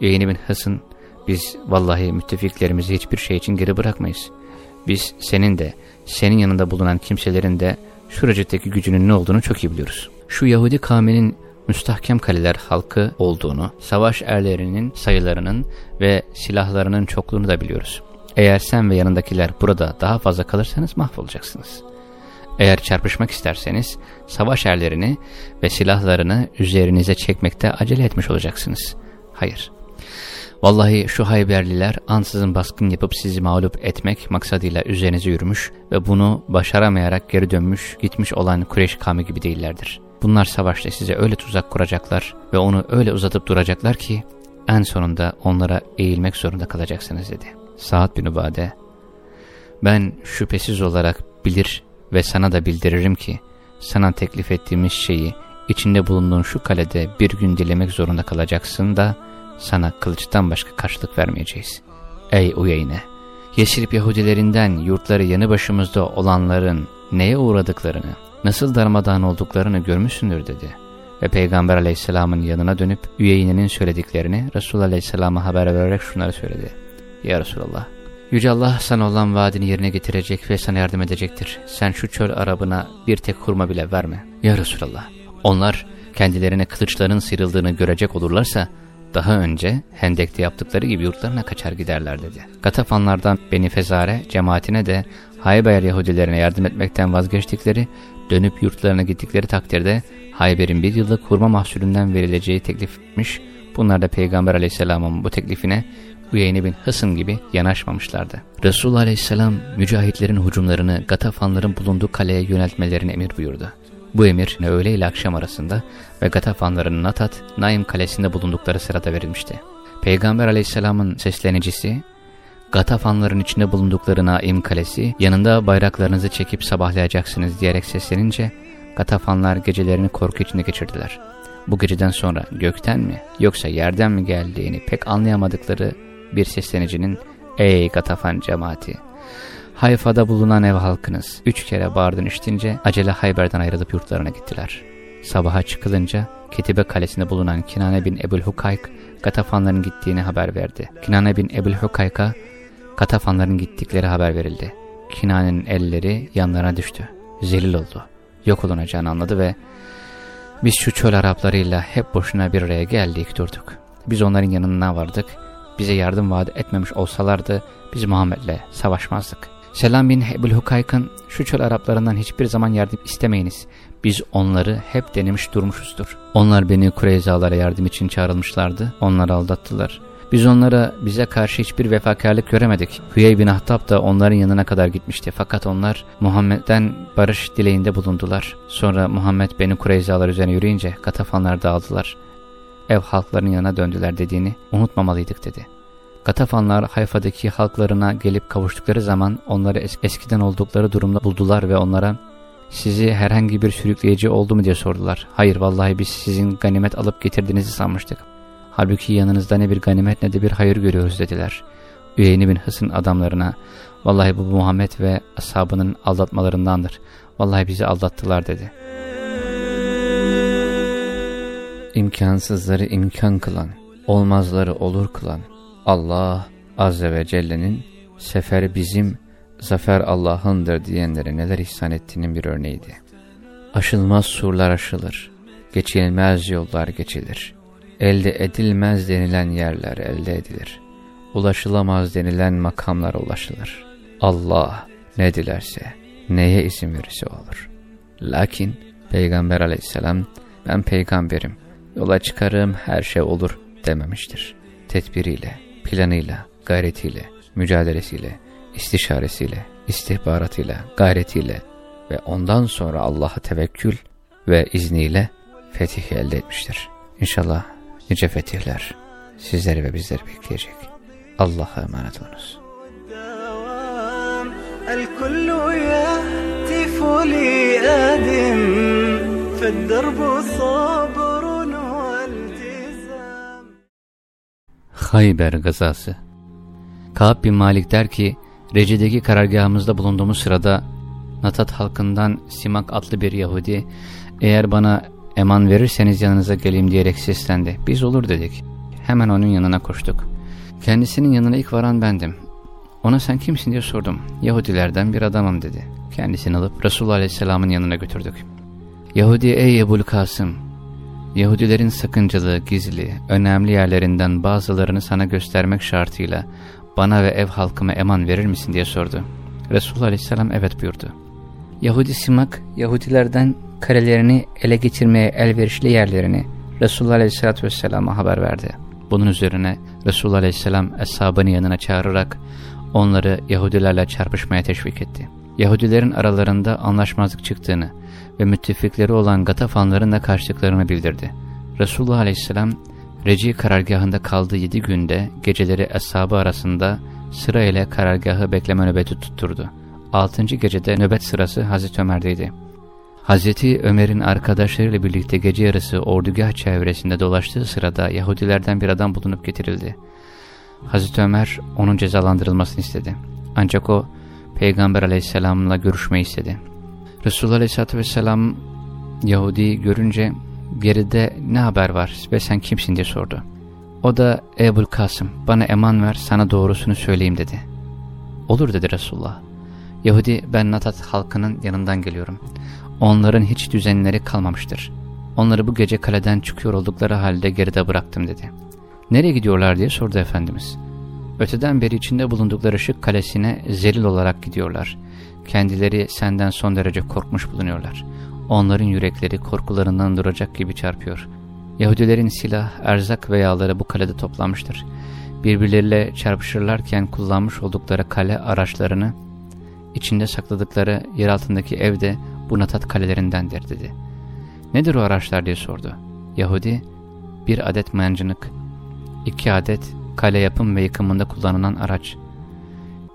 Yeğeni bin Hasın biz vallahi müttefiklerimizi hiçbir şey için geri bırakmayız. Biz senin de senin yanında bulunan kimselerin de şuracıktaki gücünün ne olduğunu çok iyi biliyoruz. Şu Yahudi kavminin müstahkem kaleler halkı olduğunu, savaş erlerinin sayılarının ve silahlarının çokluğunu da biliyoruz. Eğer sen ve yanındakiler burada daha fazla kalırsanız mahvolacaksınız. Eğer çarpışmak isterseniz savaş erlerini ve silahlarını üzerinize çekmekte acele etmiş olacaksınız. Hayır. Vallahi şu Hayberliler ansızın baskın yapıp sizi mağlup etmek maksadıyla üzerinize yürümüş ve bunu başaramayarak geri dönmüş gitmiş olan Kureyş kavmi gibi değillerdir. Bunlar savaşta size öyle tuzak kuracaklar ve onu öyle uzatıp duracaklar ki en sonunda onlara eğilmek zorunda kalacaksınız dedi. Saad bin Ubade, ben şüphesiz olarak bilir ve sana da bildiririm ki sana teklif ettiğimiz şeyi içinde bulunduğun şu kalede bir gün dilemek zorunda kalacaksın da sana kılıçtan başka karşılık vermeyeceğiz. Ey Uyeyne! Yesrib Yahudilerinden yurtları yanı başımızda olanların neye uğradıklarını, nasıl darmadağın olduklarını görmüşsündür dedi. Ve Peygamber aleyhisselamın yanına dönüp Üyeyne'nin söylediklerini Resulullah aleyhisselama haber vererek şunları söyledi. Ya Resulallah! Yüce Allah sana olan vaadini yerine getirecek ve sana yardım edecektir. Sen şu çöl arabına bir tek hurma bile verme. Ya Resulallah. Onlar kendilerine kılıçların sıyrıldığını görecek olurlarsa daha önce Hendek'te yaptıkları gibi yurtlarına kaçar giderler dedi. Gatafanlardan Beni Fezare cemaatine de Hayber Yahudilerine yardım etmekten vazgeçtikleri, dönüp yurtlarına gittikleri takdirde Hayber'in bir yıllık hurma mahsulünden verileceği teklif etmiş. Bunlar da Peygamber aleyhisselamın bu teklifine Üyeyne bin Hısın gibi yanaşmamışlardı. Resulullah Aleyhisselam mücahitlerin hücumlarını Gatafanların bulunduğu kaleye yöneltmelerini emir buyurdu. Bu emir öğle ile akşam arasında ve Gatafanların Natat, Naim kalesinde bulundukları sırada verilmişti. Peygamber Aleyhisselam'ın seslenicisi, Gatafanların içinde bulundukları Naim kalesi, yanında bayraklarınızı çekip sabahlayacaksınız diyerek seslenince, Gatafanlar gecelerini korku içinde geçirdiler. Bu geceden sonra gökten mi yoksa yerden mi geldiğini pek anlayamadıkları bir seslenicinin ''Ey Gatafan cemaati! Hayfa'da bulunan ev halkınız üç kere bağırdın işitince acele Hayber'den ayrılıp yurtlarına gittiler. Sabaha çıkılınca Ketibe kalesinde bulunan Kinane bin Ebul Hukayk Gatafanların gittiğini haber verdi. Kinane bin Ebul Hukayk'a Gatafanların gittikleri haber verildi. Kinane'nin elleri yanlarına düştü. Zelil oldu. Yok olunacağını anladı ve biz şu çöl Araplarıyla hep boşuna bir araya geldik durduk. Biz onların yanına vardık. Bize yardım vaat etmemiş olsalardı biz Muhammed'le savaşmazdık. Selam bin Ebul Hukayk'ın şu çöl Araplarından hiçbir zaman yardım istemeyiniz. Biz onları hep denemiş durmuşuzdur. Onlar beni Kureyzalara yardım için çağrılmışlardı. Onları aldattılar. Biz onlara bize karşı hiçbir vefakarlık göremedik. Hüyey bin Ahtab da onların yanına kadar gitmişti. Fakat onlar Muhammed'den barış dileğinde bulundular. Sonra Muhammed beni Kureyzalar üzerine yürüyünce Gatafanlar dağıldılar. Ev halklarının yanına döndüler dediğini unutmamalıydık dedi. Gatafanlar Hayfa'daki halklarına gelip kavuştukları zaman onları es eskiden oldukları durumda buldular ve onlara sizi herhangi bir sürükleyici oldu mu diye sordular. Hayır vallahi biz sizin ganimet alıp getirdiğinizi sanmıştık. Halbuki yanınızda ne bir ganimet ne de bir hayır görüyoruz dediler. Üyeyni bin Hısın adamlarına vallahi bu Muhammed ve ashabının aldatmalarındandır. Vallahi bizi aldattılar dedi. İmkansızları imkan kılan, olmazları olur kılan Allah Azze ve Celle'nin sefer bizim, zafer Allah'ındır diyenlere neler ihsan ettiğinin bir örneğiydi. Aşılmaz surlar aşılır, geçilmez yollar geçilir. Elde edilmez denilen yerler elde edilir. Ulaşılamaz denilen makamlara ulaşılır. Allah ne dilerse, neye izin verirse olur. Lakin Peygamber aleyhisselam ben peygamberim, yola çıkarım her şey olur dememiştir. Tedbiriyle, planıyla, gayretiyle, mücadelesiyle, istişaresiyle, istihbaratıyla, gayretiyle ve ondan sonra Allah'a tevekkül ve izniyle fetih elde etmiştir. İnşallah nice fetihler sizleri ve bizleri bekleyecek. Allah'a emanet olunuz. الكل يهتف لآدم فالدرب صبر والتزام Hayber Gazası Kaab bin Malik der ki, Rece'deki karargahımızda bulunduğumuz sırada Natat halkından Simak adlı bir Yahudi, eğer bana eman verirseniz yanınıza geleyim diyerek seslendi. Biz olur dedik. Hemen onun yanına koştuk. Kendisinin yanına ilk varan bendim. Ona sen kimsin diye sordum. Yahudilerden bir adamım dedi. Kendisini alıp Resulullah Aleyhisselam'ın yanına götürdük. Yahudi ey Ebul Kasım, Yahudilerin sakıncalı, gizli, önemli yerlerinden bazılarını sana göstermek şartıyla bana ve ev halkıma eman verir misin diye sordu. Resulullah Aleyhisselam evet buyurdu. Yahudi Simak, Yahudilerden karelerini ele geçirmeye elverişli yerlerini Resulullah Aleyhisselatü Vesselam'a haber verdi. Bunun üzerine Resulullah Aleyhisselam eshabını yanına çağırarak onları Yahudilerle çarpışmaya teşvik etti. Yahudilerin aralarında anlaşmazlık çıktığını ve müttefikleri olan Gatafanların da kaçtıklarını bildirdi. Resulullah Aleyhisselam Reci karargahında kaldığı yedi günde geceleri eshabı arasında sırayla karargahı bekleme nöbeti tutturdu. Altıncı gecede nöbet sırası Hazreti Ömer'deydi. Hazreti Ömer'in arkadaşlarıyla birlikte gece yarısı ordugah çevresinde dolaştığı sırada Yahudilerden bir adam bulunup getirildi. Hazreti Ömer onun cezalandırılmasını istedi. Ancak o Peygamber aleyhisselamla görüşmeyi istedi. Resulullah aleyhisselatü vesselam Yahudi görünce geride ne haber var ve sen kimsin diye sordu. O da Ebul Kasım bana eman ver sana doğrusunu söyleyeyim dedi. Olur dedi Resulullah. Yahudi ben Natat halkının yanından geliyorum. Onların hiç düzenleri kalmamıştır. Onları bu gece kaleden çıkıyor oldukları halde geride bıraktım dedi. Nereye gidiyorlar diye sordu Efendimiz. Öteden beri içinde bulundukları şık kalesine zelil olarak gidiyorlar. Kendileri senden son derece korkmuş bulunuyorlar. Onların yürekleri korkularından duracak gibi çarpıyor. Yahudilerin silah, erzak ve yağları bu kalede toplanmıştır. Birbirleriyle çarpışırlarken kullanmış oldukları kale araçlarını içinde sakladıkları yer altındaki evde bu Natat kalelerindendir dedi. Nedir o araçlar diye sordu. Yahudi, bir adet mayancınık, iki adet kale yapım ve yıkımında kullanılan araç,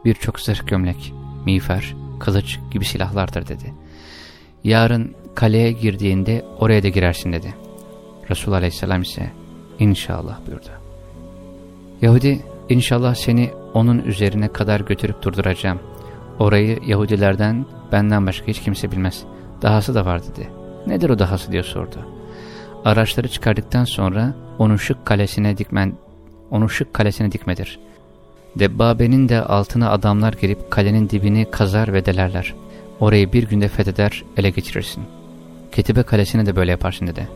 birçok zırh gömlek, miğfer, kılıç gibi silahlardır dedi. Yarın kaleye girdiğinde oraya da girersin dedi. Resul aleyhisselam ise inşallah buyurdu. Yahudi inşallah seni onun üzerine kadar götürüp durduracağım. Orayı Yahudilerden benden başka hiç kimse bilmez. Dahası da var dedi. Nedir o dahası diye sordu. Araçları çıkardıktan sonra onu şık kalesine dikmen, onu şık kalesine dikmedir. Debbabenin de altına adamlar girip kalenin dibini kazar ve delerler. Orayı bir günde fetheder, ele geçirirsin. Ketibe kalesine de böyle yaparsın dedi.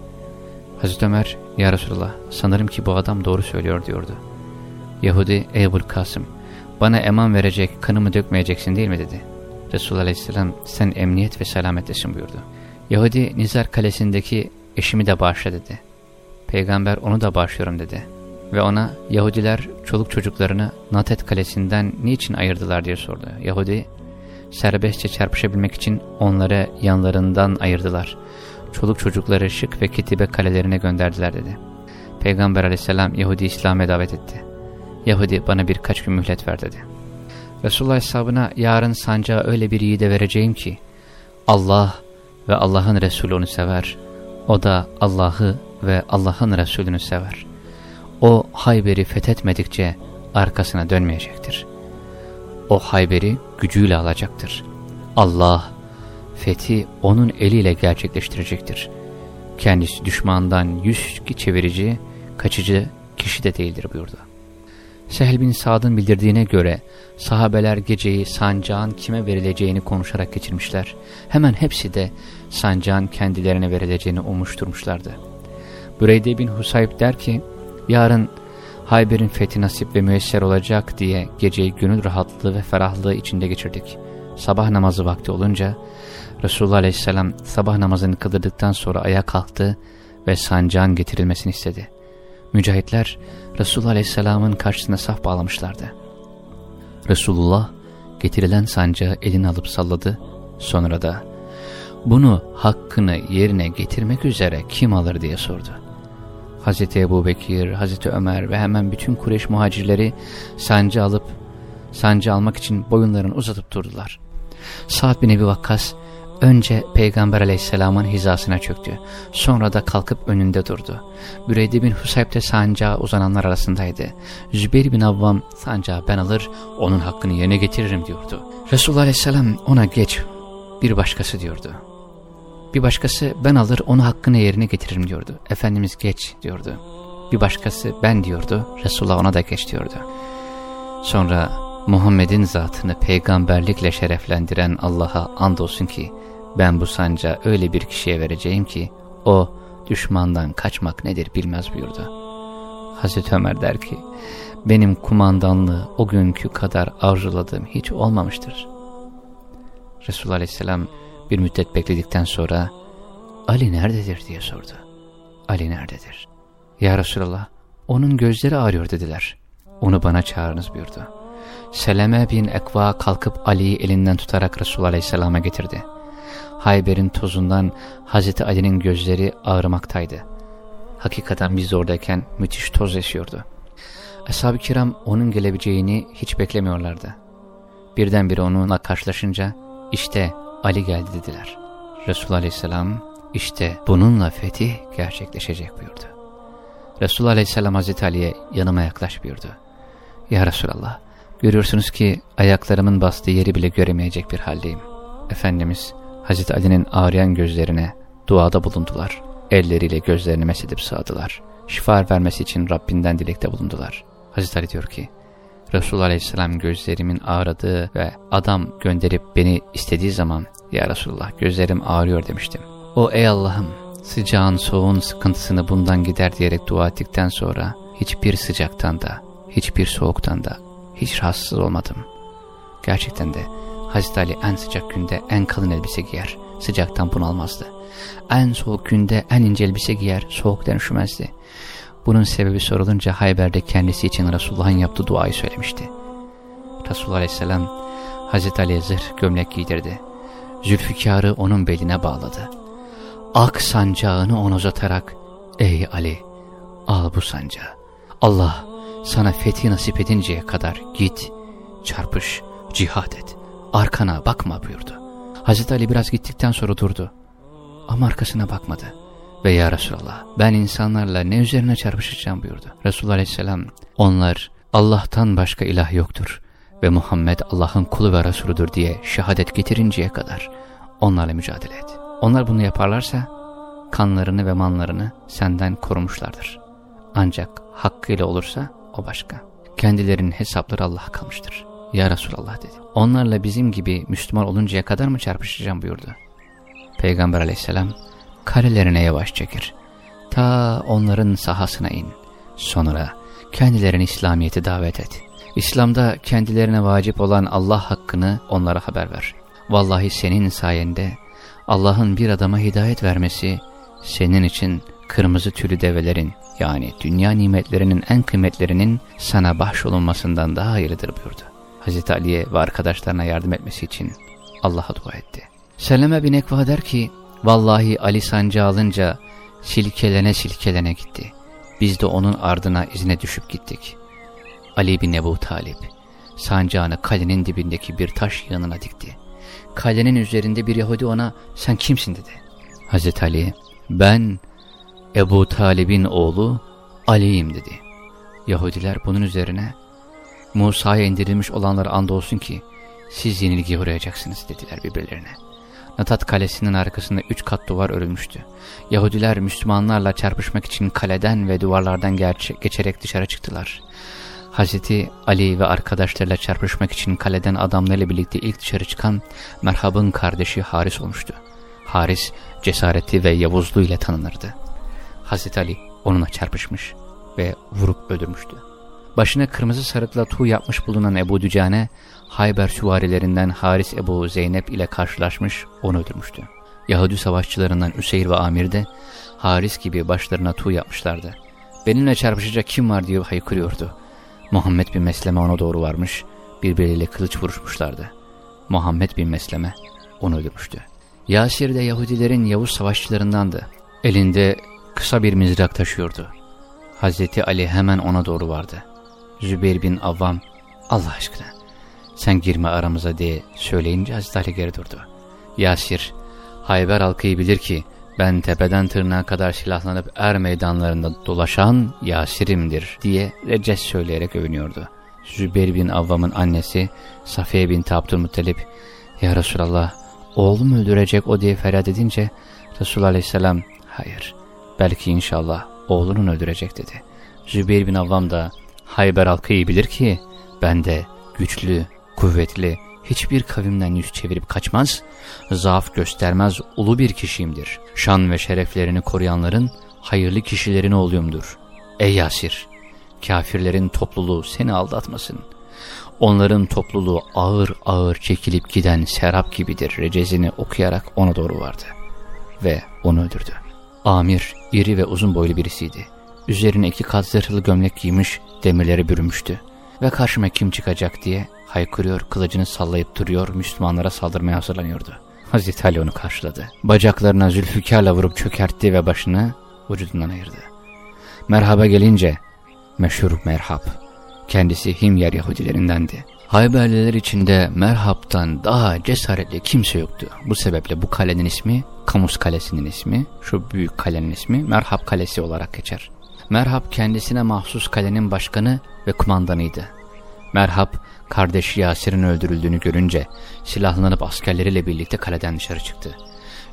Hazreti Ömer, Ya Resulallah sanırım ki bu adam doğru söylüyor diyordu. Yahudi, Ebul Kasım, bana eman verecek, kanımı dökmeyeceksin değil mi dedi. Resulullah Aleyhisselam, sen emniyet ve selametlesin buyurdu. Yahudi, Nizar kalesindeki eşimi de bağışla dedi. Peygamber onu da bağışlıyorum dedi. Ve ona Yahudiler çoluk çocuklarını Natet kalesinden niçin ayırdılar diye sordu. Yahudi, serbestçe çarpışabilmek için onları yanlarından ayırdılar. Çoluk çocukları şık ve kitibe kalelerine gönderdiler dedi. Peygamber aleyhisselam Yahudi İslam'a davet etti. Yahudi bana birkaç gün mühlet ver dedi. Resulullah hesabına yarın sancağı öyle bir yiğide vereceğim ki Allah ve Allah'ın Resulü onu sever. O da Allah'ı ve Allah'ın Resulünü sever. O Hayber'i fethetmedikçe arkasına dönmeyecektir. O Hayber'i gücüyle alacaktır. Allah fethi onun eliyle gerçekleştirecektir. Kendisi düşmandan yüz çevirici, kaçıcı kişi de değildir buyurdu. Sehl bin Sad'ın bildirdiğine göre sahabeler geceyi sancağın kime verileceğini konuşarak geçirmişler. Hemen hepsi de sancağın kendilerine verileceğini umuşturmuşlardı. Büreyde bin Husayb der ki, yarın Hayber'in fethi nasip ve müesser olacak diye geceyi gönül rahatlığı ve ferahlığı içinde geçirdik. Sabah namazı vakti olunca Resulullah Aleyhisselam sabah namazını kıldırdıktan sonra ayağa kalktı ve sancağın getirilmesini istedi. Mücahitler Resulullah Aleyhisselam'ın karşısına saf bağlamışlardı. Resulullah getirilen sancağı eline alıp salladı. Sonra da bunu hakkını yerine getirmek üzere kim alır diye sordu. Hazreti Ebu Bekir, Hazreti Ömer ve hemen bütün Kureyş muhacirleri sancı alıp sancı almak için boyunlarını uzatıp durdular. Sa'd bin Ebi Vakkas önce Peygamber aleyhisselamın hizasına çöktü. Sonra da kalkıp önünde durdu. Büreyde bin Husayb de sancağı uzananlar arasındaydı. Zübeyir bin Avvam sancağı ben alır onun hakkını yerine getiririm diyordu. Resulullah aleyhisselam ona geç bir başkası diyordu. Bir başkası ben alır onu hakkını yerine getiririm diyordu. Efendimiz geç diyordu. Bir başkası ben diyordu. Resulullah ona da geç diyordu. Sonra Muhammed'in zatını peygamberlikle şereflendiren Allah'a andolsun ki ben bu sancağı öyle bir kişiye vereceğim ki o düşmandan kaçmak nedir bilmez buyurdu. Hazreti Ömer der ki benim kumandanlığı o günkü kadar arzuladığım hiç olmamıştır. Resulullah Aleyhisselam bir müddet bekledikten sonra Ali nerededir diye sordu. Ali nerededir? Ya Resulallah onun gözleri ağrıyor dediler. Onu bana çağırınız buyurdu. Seleme bin Ekva kalkıp Ali'yi elinden tutarak Resulullah Aleyhisselam'a getirdi. Hayber'in tozundan Hazreti Ali'nin gözleri ağrımaktaydı. Hakikaten biz oradayken müthiş toz esiyordu. Ashab-ı kiram onun gelebileceğini hiç beklemiyorlardı. Birdenbire onunla karşılaşınca işte Ali geldi dediler. Resulullah Aleyhisselam işte bununla fetih gerçekleşecek buyurdu. Resulullah Aleyhisselam Hazreti Ali'ye yanıma yaklaş buyurdu. Ya Resulallah görüyorsunuz ki ayaklarımın bastığı yeri bile göremeyecek bir haldeyim. Efendimiz Hazreti Ali'nin ağrıyan gözlerine duada bulundular. Elleriyle gözlerini mesedip sağdılar. Şifa vermesi için Rabbinden dilekte bulundular. Hazreti Ali diyor ki Resulullah Aleyhisselam gözlerimin ağrıdığı ve adam gönderip beni istediği zaman Ya Resulullah gözlerim ağrıyor demiştim. O ey Allah'ım sıcağın soğuğun sıkıntısını bundan gider diyerek dua ettikten sonra hiçbir sıcaktan da hiçbir soğuktan da hiç rahatsız olmadım. Gerçekten de Hazreti Ali en sıcak günde en kalın elbise giyer, sıcaktan bunalmazdı. En soğuk günde en ince elbise giyer, soğuktan üşümezdi. Bunun sebebi sorulunca Hayber'de kendisi için Resulullah'ın yaptığı duayı söylemişti. Resulullah Aleyhisselam Hazreti Ali'ye zırh gömlek giydirdi. Zülfikar'ı onun beline bağladı. Ak sancağını ona uzatarak ''Ey Ali al bu sancağı. Allah sana fethi nasip edinceye kadar git, çarpış, cihad et, arkana bakma.'' buyurdu. Hazreti Ali biraz gittikten sonra durdu ama arkasına bakmadı. Ve ya Resulallah ben insanlarla ne üzerine çarpışacağım buyurdu. Resulullah Aleyhisselam onlar Allah'tan başka ilah yoktur ve Muhammed Allah'ın kulu ve Resuludur diye şehadet getirinceye kadar onlarla mücadele et. Onlar bunu yaparlarsa kanlarını ve manlarını senden korumuşlardır. Ancak hakkıyla olursa o başka. Kendilerinin hesapları Allah'a kalmıştır. Ya Resulallah dedi. Onlarla bizim gibi Müslüman oluncaya kadar mı çarpışacağım buyurdu. Peygamber aleyhisselam kalelerine yavaş çekir. Ta onların sahasına in. Sonra kendilerini İslamiyet'e davet et. İslam'da kendilerine vacip olan Allah hakkını onlara haber ver. Vallahi senin sayende Allah'ın bir adama hidayet vermesi senin için kırmızı tülü develerin yani dünya nimetlerinin en kıymetlerinin sana bahşolunmasından daha hayırlıdır buyurdu. Hazreti Ali'ye ve arkadaşlarına yardım etmesi için Allah'a dua etti. Seleme bin Ekva der ki, Vallahi Ali sancı alınca silkelene silkelene gitti. Biz de onun ardına izine düşüp gittik. Ali bin Ebu Talip sancağını kalenin dibindeki bir taş yanına dikti. Kalenin üzerinde bir Yahudi ona sen kimsin dedi. Hazreti Ali ben Ebu Talib'in oğlu Ali'yim dedi. Yahudiler bunun üzerine Musa'ya indirilmiş olanlara andolsun ki siz yenilgiye uğrayacaksınız dediler birbirlerine. Natat kalesinin arkasında üç kat duvar örülmüştü. Yahudiler Müslümanlarla çarpışmak için kaleden ve duvarlardan geçerek dışarı çıktılar. Hazreti Ali ve arkadaşlarıyla çarpışmak için kaleden adamlarıyla birlikte ilk dışarı çıkan Merhab'ın kardeşi Haris olmuştu. Haris cesareti ve yavuzluğu ile tanınırdı. Hazreti Ali onunla çarpışmış ve vurup öldürmüştü. Başına kırmızı sarıkla tuğ yapmış bulunan Ebu Dücane, Hayber süvarilerinden Haris Ebu Zeynep ile karşılaşmış, onu öldürmüştü. Yahudi savaşçılarından Üseyr ve Amir de Haris gibi başlarına tuğ yapmışlardı. Benimle çarpışacak kim var diye haykırıyordu. Muhammed bin Mesleme ona doğru varmış, birbiriyle kılıç vuruşmuşlardı. Muhammed bin Mesleme onu öldürmüştü. Yasir de Yahudilerin Yavuz savaşçılarındandı. Elinde kısa bir mızrak taşıyordu. Hazreti Ali hemen ona doğru vardı. Zübeyir bin Avvam, Allah aşkına sen girme aramıza diye söyleyince Hazreti Ali geri durdu. Yasir, Hayber halkıyı bilir ki ben tepeden tırnağa kadar silahlanıp er meydanlarında dolaşan Yasir'imdir diye reces söyleyerek övünüyordu. Zübeyir bin Avvam'ın annesi Safiye bin Abdülmuttalip Ya Resulallah oğlum öldürecek o diye feryat edince Resulullah Aleyhisselam hayır belki inşallah oğlunun öldürecek dedi. Zübeyir bin Avvam da Hayber halkı iyi bilir ki ben de güçlü, kuvvetli, hiçbir kavimden yüz çevirip kaçmaz, zaaf göstermez ulu bir kişiyimdir. Şan ve şereflerini koruyanların hayırlı kişilerin oğluyumdur. Ey Yasir! Kafirlerin topluluğu seni aldatmasın. Onların topluluğu ağır ağır çekilip giden serap gibidir recezini okuyarak ona doğru vardı. Ve onu öldürdü. Amir iri ve uzun boylu birisiydi. Üzerine iki kat zırhlı gömlek giymiş, demirleri bürünmüştü. Ve karşıma kim çıkacak diye haykırıyor, kılıcını sallayıp duruyor, Müslümanlara saldırmaya hazırlanıyordu. Hazreti Ali onu karşıladı. Bacaklarına zülfükarla vurup çökertti ve başını vücudundan ayırdı. Merhaba gelince, meşhur merhab, kendisi Himyer Yahudilerindendi. Hayberliler içinde Merhab'tan daha cesaretli kimse yoktu. Bu sebeple bu kalenin ismi, Kamus Kalesi'nin ismi, şu büyük kalenin ismi Merhab Kalesi olarak geçer. Merhab kendisine mahsus kalenin başkanı ve kumandanıydı. Merhab, kardeşi Yasir'in öldürüldüğünü görünce silahlanıp askerleriyle birlikte kaleden dışarı çıktı.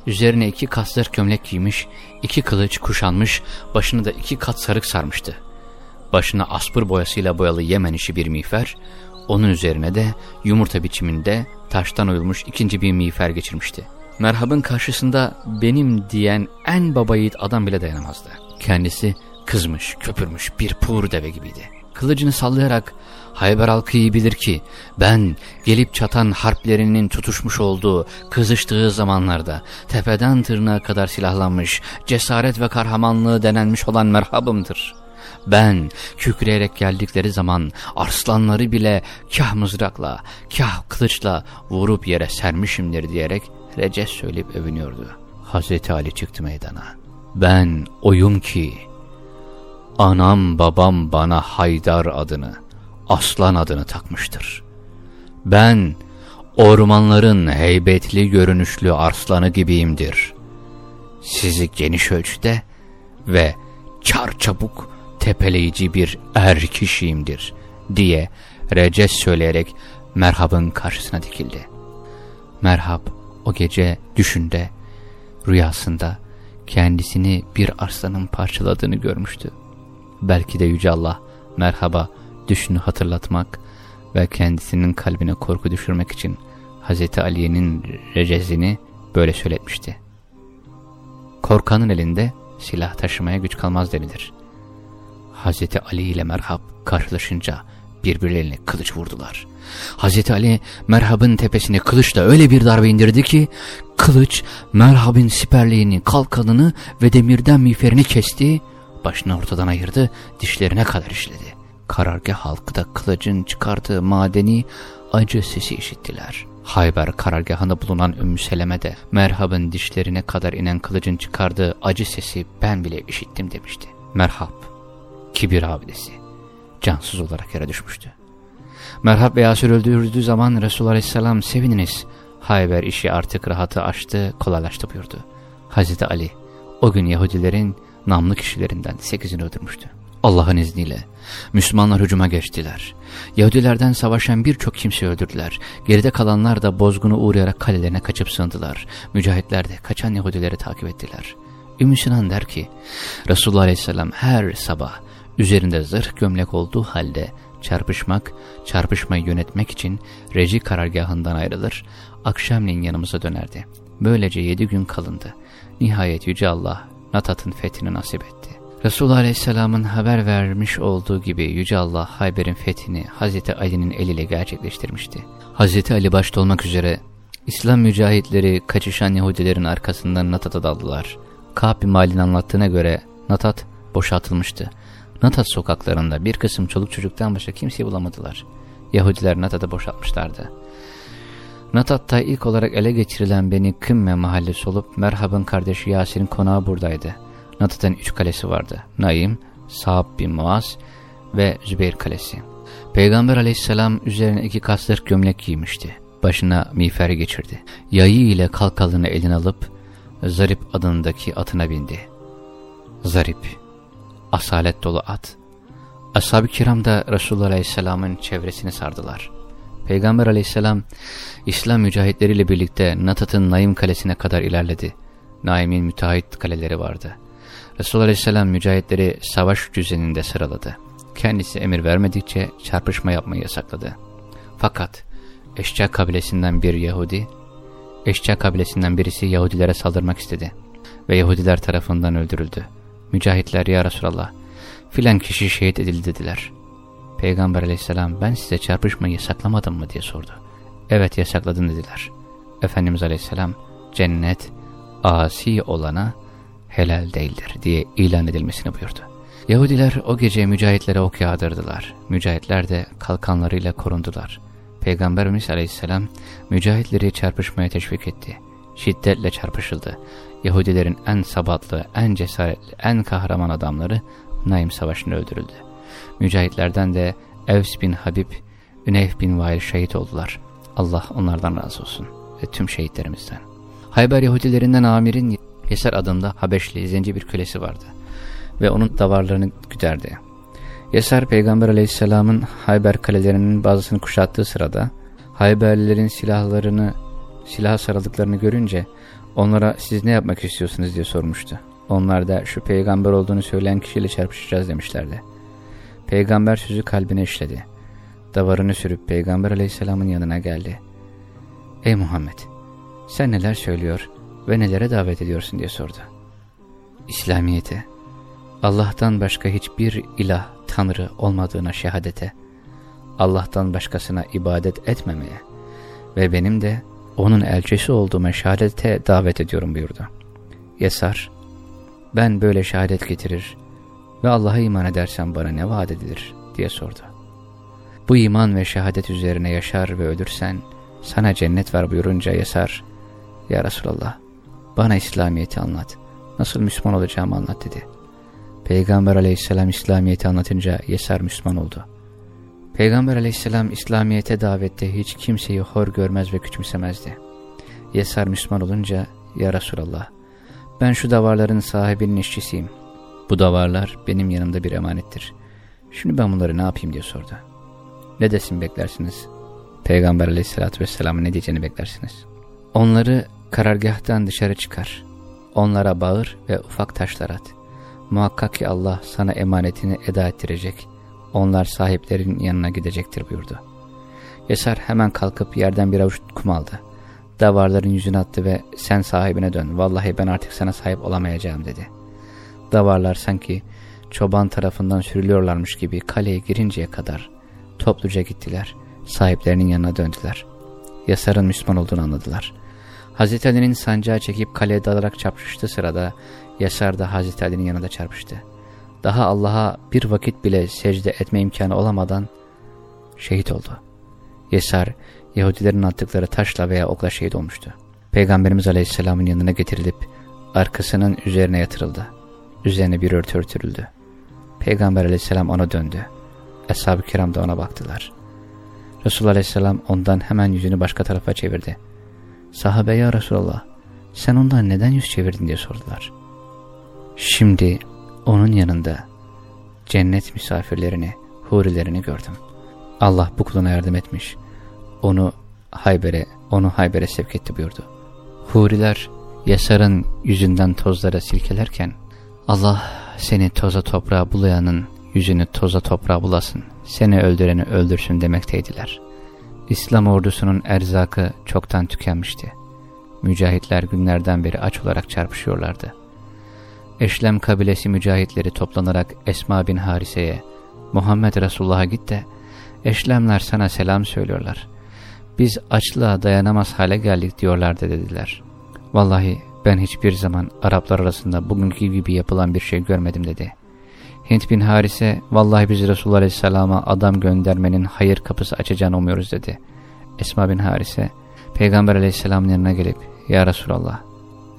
Üzerine iki kaslar gömlek giymiş, iki kılıç kuşanmış, başını da iki kat sarık sarmıştı. Başına aspır boyasıyla boyalı Yemen işi bir miğfer, onun üzerine de yumurta biçiminde taştan oyulmuş ikinci bir miğfer geçirmişti. Merhab'ın karşısında benim diyen en baba adam bile dayanamazdı. Kendisi kızmış, köpürmüş bir pur deve gibiydi. Kılıcını sallayarak Hayber halkı iyi bilir ki ben gelip çatan harplerinin tutuşmuş olduğu, kızıştığı zamanlarda tepeden tırnağa kadar silahlanmış, cesaret ve kahramanlığı denenmiş olan merhabımdır. Ben kükreyerek geldikleri zaman arslanları bile kah mızrakla, kah kılıçla vurup yere sermişimdir diyerek reces söyleyip övünüyordu. Hazreti Ali çıktı meydana. Ben oyum ki anam babam bana Haydar adını, aslan adını takmıştır. Ben ormanların heybetli görünüşlü arslanı gibiyimdir. Sizi geniş ölçüde ve çar çabuk tepeleyici bir er kişiyimdir diye reces söyleyerek Merhab'ın karşısına dikildi. Merhab o gece düşünde, rüyasında kendisini bir arslanın parçaladığını görmüştü. Belki de Yüce Allah merhaba düşünü hatırlatmak ve kendisinin kalbine korku düşürmek için Hz. Aliye'nin recezini böyle söyletmişti. Korkanın elinde silah taşımaya güç kalmaz denilir. Hazreti Ali ile Merhab karşılaşınca birbirlerine kılıç vurdular. Hazreti Ali Merhab'ın tepesine kılıçla öyle bir darbe indirdi ki kılıç Merhab'ın siperliğini, kalkanını ve demirden miğferini kesti, başını ortadan ayırdı, dişlerine kadar işledi. Karargah halkı da kılıcın çıkardığı madeni acı sesi işittiler. Hayber karargahında bulunan Ümmü Seleme de Merhab'ın dişlerine kadar inen kılıcın çıkardığı acı sesi ben bile işittim demişti. Merhab, kibir abidesi, cansız olarak yere düşmüştü. Merhab ve Yasir öldürüldüğü zaman Resulullah Aleyhisselam sevininiz. Hayber işi artık rahatı açtı, kolaylaştı buyurdu. Hazreti Ali o gün Yahudilerin namlı kişilerinden sekizini öldürmüştü. Allah'ın izniyle Müslümanlar hücuma geçtiler. Yahudilerden savaşan birçok kimse öldürdüler. Geride kalanlar da bozgunu uğrayarak kalelerine kaçıp sığındılar. Mücahitler de kaçan Yahudileri takip ettiler. Ümmü Sinan der ki Resulullah Aleyhisselam her sabah üzerinde zırh gömlek olduğu halde çarpışmak, çarpışmayı yönetmek için reji karargahından ayrılır, akşamleyin yanımıza dönerdi. Böylece yedi gün kalındı. Nihayet Yüce Allah Natat'ın fethini nasip etti. Resulullah Aleyhisselam'ın haber vermiş olduğu gibi Yüce Allah Hayber'in fethini Hazreti Ali'nin eliyle gerçekleştirmişti. Hazreti Ali başta olmak üzere İslam mücahitleri kaçışan Yahudilerin arkasından Natat'a daldılar. Ka'b bin Malin anlattığına göre Natat boşaltılmıştı. Natat sokaklarında bir kısım çoluk çocuktan başka kimseyi bulamadılar. Yahudiler Natat'ı boşaltmışlardı. Natat'ta ilk olarak ele geçirilen Beni Kımme mahallesi olup Merhab'ın kardeşi Yasir'in konağı buradaydı. Natat'ın üç kalesi vardı. Naim, Sa'b bin Muaz ve Zübeyir kalesi. Peygamber aleyhisselam üzerine iki kaslık gömlek giymişti. Başına miğfer geçirdi. Yayı ile kalkalını eline alıp Zarip adındaki atına bindi. Zarip, asalet dolu at. Ashab-ı kiram da Resulullah aleyhisselamın çevresini sardılar. Peygamber aleyhisselam İslam mücahitleriyle birlikte Natat'ın Naim kalesine kadar ilerledi. Naim'in müteahhit kaleleri vardı. Resulullah Aleyhisselam mücahitleri savaş düzeninde sıraladı. Kendisi emir vermedikçe çarpışma yapmayı yasakladı. Fakat Eşça kabilesinden bir Yahudi, Eşça kabilesinden birisi Yahudilere saldırmak istedi ve Yahudiler tarafından öldürüldü. Mücahitler ya Resulallah filan kişi şehit edildi dediler. Peygamber aleyhisselam ben size çarpışmayı yasaklamadım mı diye sordu. Evet yasakladın dediler. Efendimiz aleyhisselam cennet asi olana helal değildir diye ilan edilmesini buyurdu. Yahudiler o gece mücahitlere ok yağdırdılar. Mücahitler de kalkanlarıyla korundular. Peygamberimiz aleyhisselam mücahitleri çarpışmaya teşvik etti. Şiddetle çarpışıldı. Yahudilerin en sabatlı, en cesaretli, en kahraman adamları Naim Savaşı'nda öldürüldü. Mücahitlerden de Evs bin Habib, Üneyf bin Vail şehit oldular. Allah onlardan razı olsun ve tüm şehitlerimizden. Hayber Yahudilerinden Amir'in Yeser adında Habeşli zenci bir kölesi vardı ve onun davarlarını güderdi. Yeser Peygamber aleyhisselamın Hayber kalelerinin bazısını kuşattığı sırada Hayberlilerin silahlarını, silah sarıldıklarını görünce onlara siz ne yapmak istiyorsunuz diye sormuştu. Onlar da şu peygamber olduğunu söyleyen kişiyle çarpışacağız demişlerdi. Peygamber sözü kalbine işledi. Davarını sürüp Peygamber aleyhisselamın yanına geldi. Ey Muhammed! Sen neler söylüyor ve nelere davet ediyorsun diye sordu. İslamiyete, Allah'tan başka hiçbir ilah, tanrı olmadığına şehadete, Allah'tan başkasına ibadet etmemeye ve benim de onun elçisi olduğuma şehadete davet ediyorum buyurdu. Yesar, ben böyle şehadet getirir ve Allah'a iman edersem bana ne vaat edilir diye sordu. Bu iman ve şehadet üzerine yaşar ve ölürsen sana cennet var buyurunca Yesar, Ya Resulallah bana İslamiyet'i anlat, nasıl Müslüman olacağımı anlat dedi. Peygamber aleyhisselam İslamiyet'i anlatınca Yesar Müslüman oldu. Peygamber aleyhisselam İslamiyet'e davette hiç kimseyi hor görmez ve küçümsemezdi. Yesar Müslüman olunca Ya Resulallah ben şu davarların sahibinin işçisiyim. Bu davarlar benim yanımda bir emanettir. Şimdi ben bunları ne yapayım diye sordu. Ne desin beklersiniz? Peygamber aleyhissalatü vesselamın ne diyeceğini beklersiniz. Onları karargahtan dışarı çıkar. Onlara bağır ve ufak taşlar at. Muhakkak ki Allah sana emanetini eda ettirecek. Onlar sahiplerin yanına gidecektir buyurdu. Yesar hemen kalkıp yerden bir avuç kum aldı. Davarların yüzüne attı ve sen sahibine dön. Vallahi ben artık sana sahip olamayacağım dedi. Davarlar sanki çoban tarafından sürülüyorlarmış gibi kaleye girinceye kadar topluca gittiler. Sahiplerinin yanına döndüler. Yasar'ın Müslüman olduğunu anladılar. Hazreti Ali'nin sancağı çekip kaleye dalarak çarpıştığı sırada Yasar da Hazreti Ali'nin yanında çarpıştı. Daha Allah'a bir vakit bile secde etme imkanı olamadan şehit oldu. Yesar, Yahudilerin attıkları taşla veya okla şehit olmuştu. Peygamberimiz Aleyhisselam'ın yanına getirilip arkasının üzerine yatırıldı. Üzerine bir örtü örtürüldü. Peygamber Aleyhisselam ona döndü. Ashab-ı kiram da ona baktılar. Resulullah Aleyhisselam ondan hemen yüzünü başka tarafa çevirdi. Sahabe ya Resulallah sen ondan neden yüz çevirdin diye sordular. Şimdi onun yanında cennet misafirlerini, hurilerini gördüm. Allah bu kuluna yardım etmiş. Onu Hayber'e, onu Hayber'e sevk etti buyurdu. Huriler Yasar'ın yüzünden tozlara silkelerken Allah seni toza toprağa bulayanın yüzünü toza toprağa bulasın, seni öldüreni öldürsün demekteydiler. İslam ordusunun erzakı çoktan tükenmişti. Mücahitler günlerden beri aç olarak çarpışıyorlardı. Eşlem kabilesi mücahitleri toplanarak Esma bin Harise'ye, Muhammed Resulullah'a git de, Eşlemler sana selam söylüyorlar. Biz açlığa dayanamaz hale geldik diyorlardı dediler. Vallahi ben hiçbir zaman Araplar arasında bugünkü gibi yapılan bir şey görmedim dedi. Hint bin Harise vallahi biz Resulullah Aleyhisselam'a adam göndermenin hayır kapısı açacağını umuyoruz dedi. Esma bin Harise Peygamber Aleyhisselam'ın yanına gelip Ya Resulallah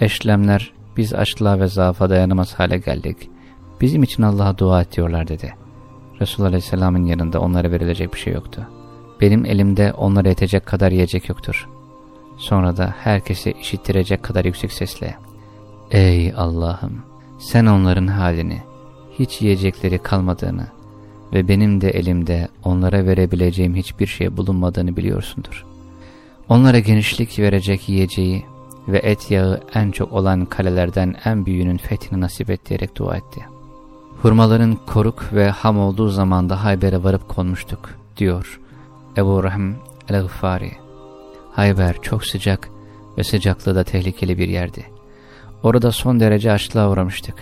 eşlemler biz açlığa ve zaafa dayanamaz hale geldik. Bizim için Allah'a dua et diyorlar dedi. Resulullah Aleyhisselam'ın yanında onlara verilecek bir şey yoktu. Benim elimde onlara yetecek kadar yiyecek yoktur. Sonra da herkese işittirecek kadar yüksek sesle Ey Allah'ım sen onların halini hiç yiyecekleri kalmadığını ve benim de elimde onlara verebileceğim hiçbir şey bulunmadığını biliyorsundur. Onlara genişlik verecek yiyeceği ve et yağı en çok olan kalelerden en büyüğünün fethini nasip et diyerek dua etti. Hurmaların koruk ve ham olduğu zamanda Hayber'e varıp konmuştuk, diyor Ebu Rahim el-Gıffari. Hayber çok sıcak ve sıcaklığı da tehlikeli bir yerdi. Orada son derece açlığa uğramıştık.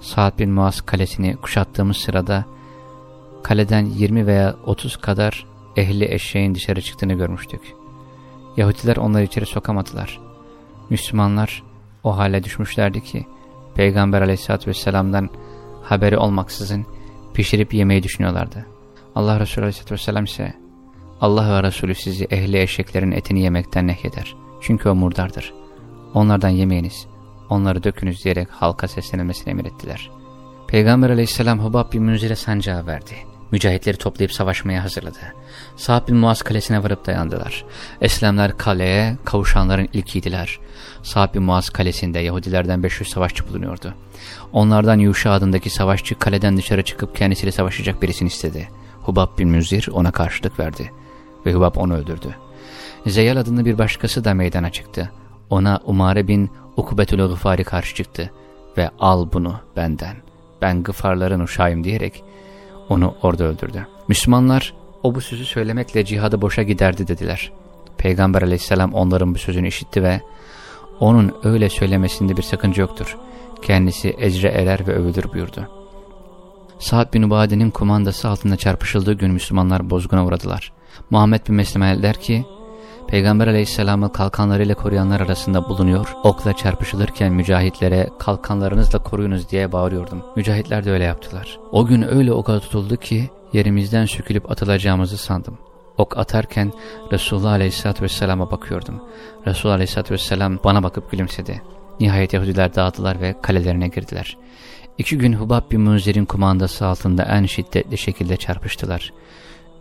Saat bin Muaz kalesini kuşattığımız sırada kaleden 20 veya 30 kadar ehli eşeğin dışarı çıktığını görmüştük. Yahudiler onları içeri sokamadılar. Müslümanlar o hale düşmüşlerdi ki Peygamber aleyhissalatü vesselam'dan haberi olmaksızın pişirip yemeyi düşünüyorlardı. Allah Resulü aleyhissalatü vesselam ise Allah ve Resulü sizi ehli eşeklerin etini yemekten nehyeder. Çünkü o murdardır. Onlardan yemeyiniz onları dökünüz diyerek halka seslenilmesini emrettiler. Peygamber aleyhisselam Hubab bin Münzir'e sancağı verdi. Mücahitleri toplayıp savaşmaya hazırladı. Sa'd bin Muaz kalesine varıp dayandılar. Eslemler kaleye kavuşanların ilkiydiler. Sa'd bin Muaz kalesinde Yahudilerden 500 savaşçı bulunuyordu. Onlardan Yuşa adındaki savaşçı kaleden dışarı çıkıp kendisiyle savaşacak birisini istedi. Hubab bin Müzir ona karşılık verdi. Ve Hubab onu öldürdü. Zeyal adında bir başkası da meydana çıktı. Ona Umare bin Ukubetül Gıfari karşı çıktı ve al bunu benden, ben Gıfarların uşağıyım diyerek onu orada öldürdü. Müslümanlar o bu sözü söylemekle cihadı boşa giderdi dediler. Peygamber aleyhisselam onların bu sözünü işitti ve onun öyle söylemesinde bir sakınca yoktur. Kendisi ecre erer ve övülür buyurdu. Sa'd bin Ubade'nin kumandası altında çarpışıldığı gün Müslümanlar bozguna uğradılar. Muhammed bin Mesleme der ki, Peygamber aleyhisselamı kalkanlarıyla koruyanlar arasında bulunuyor. Okla çarpışılırken mücahitlere kalkanlarınızla koruyunuz diye bağırıyordum. Mücahitler de öyle yaptılar. O gün öyle oka tutuldu ki yerimizden sökülüp atılacağımızı sandım. Ok atarken Resulullah aleyhisselatü vesselama bakıyordum. Resulullah aleyhisselatü vesselam bana bakıp gülümsedi. Nihayet Yahudiler dağıttılar ve kalelerine girdiler. İki gün Hubab bin Münzir'in kumandası altında en şiddetli şekilde çarpıştılar.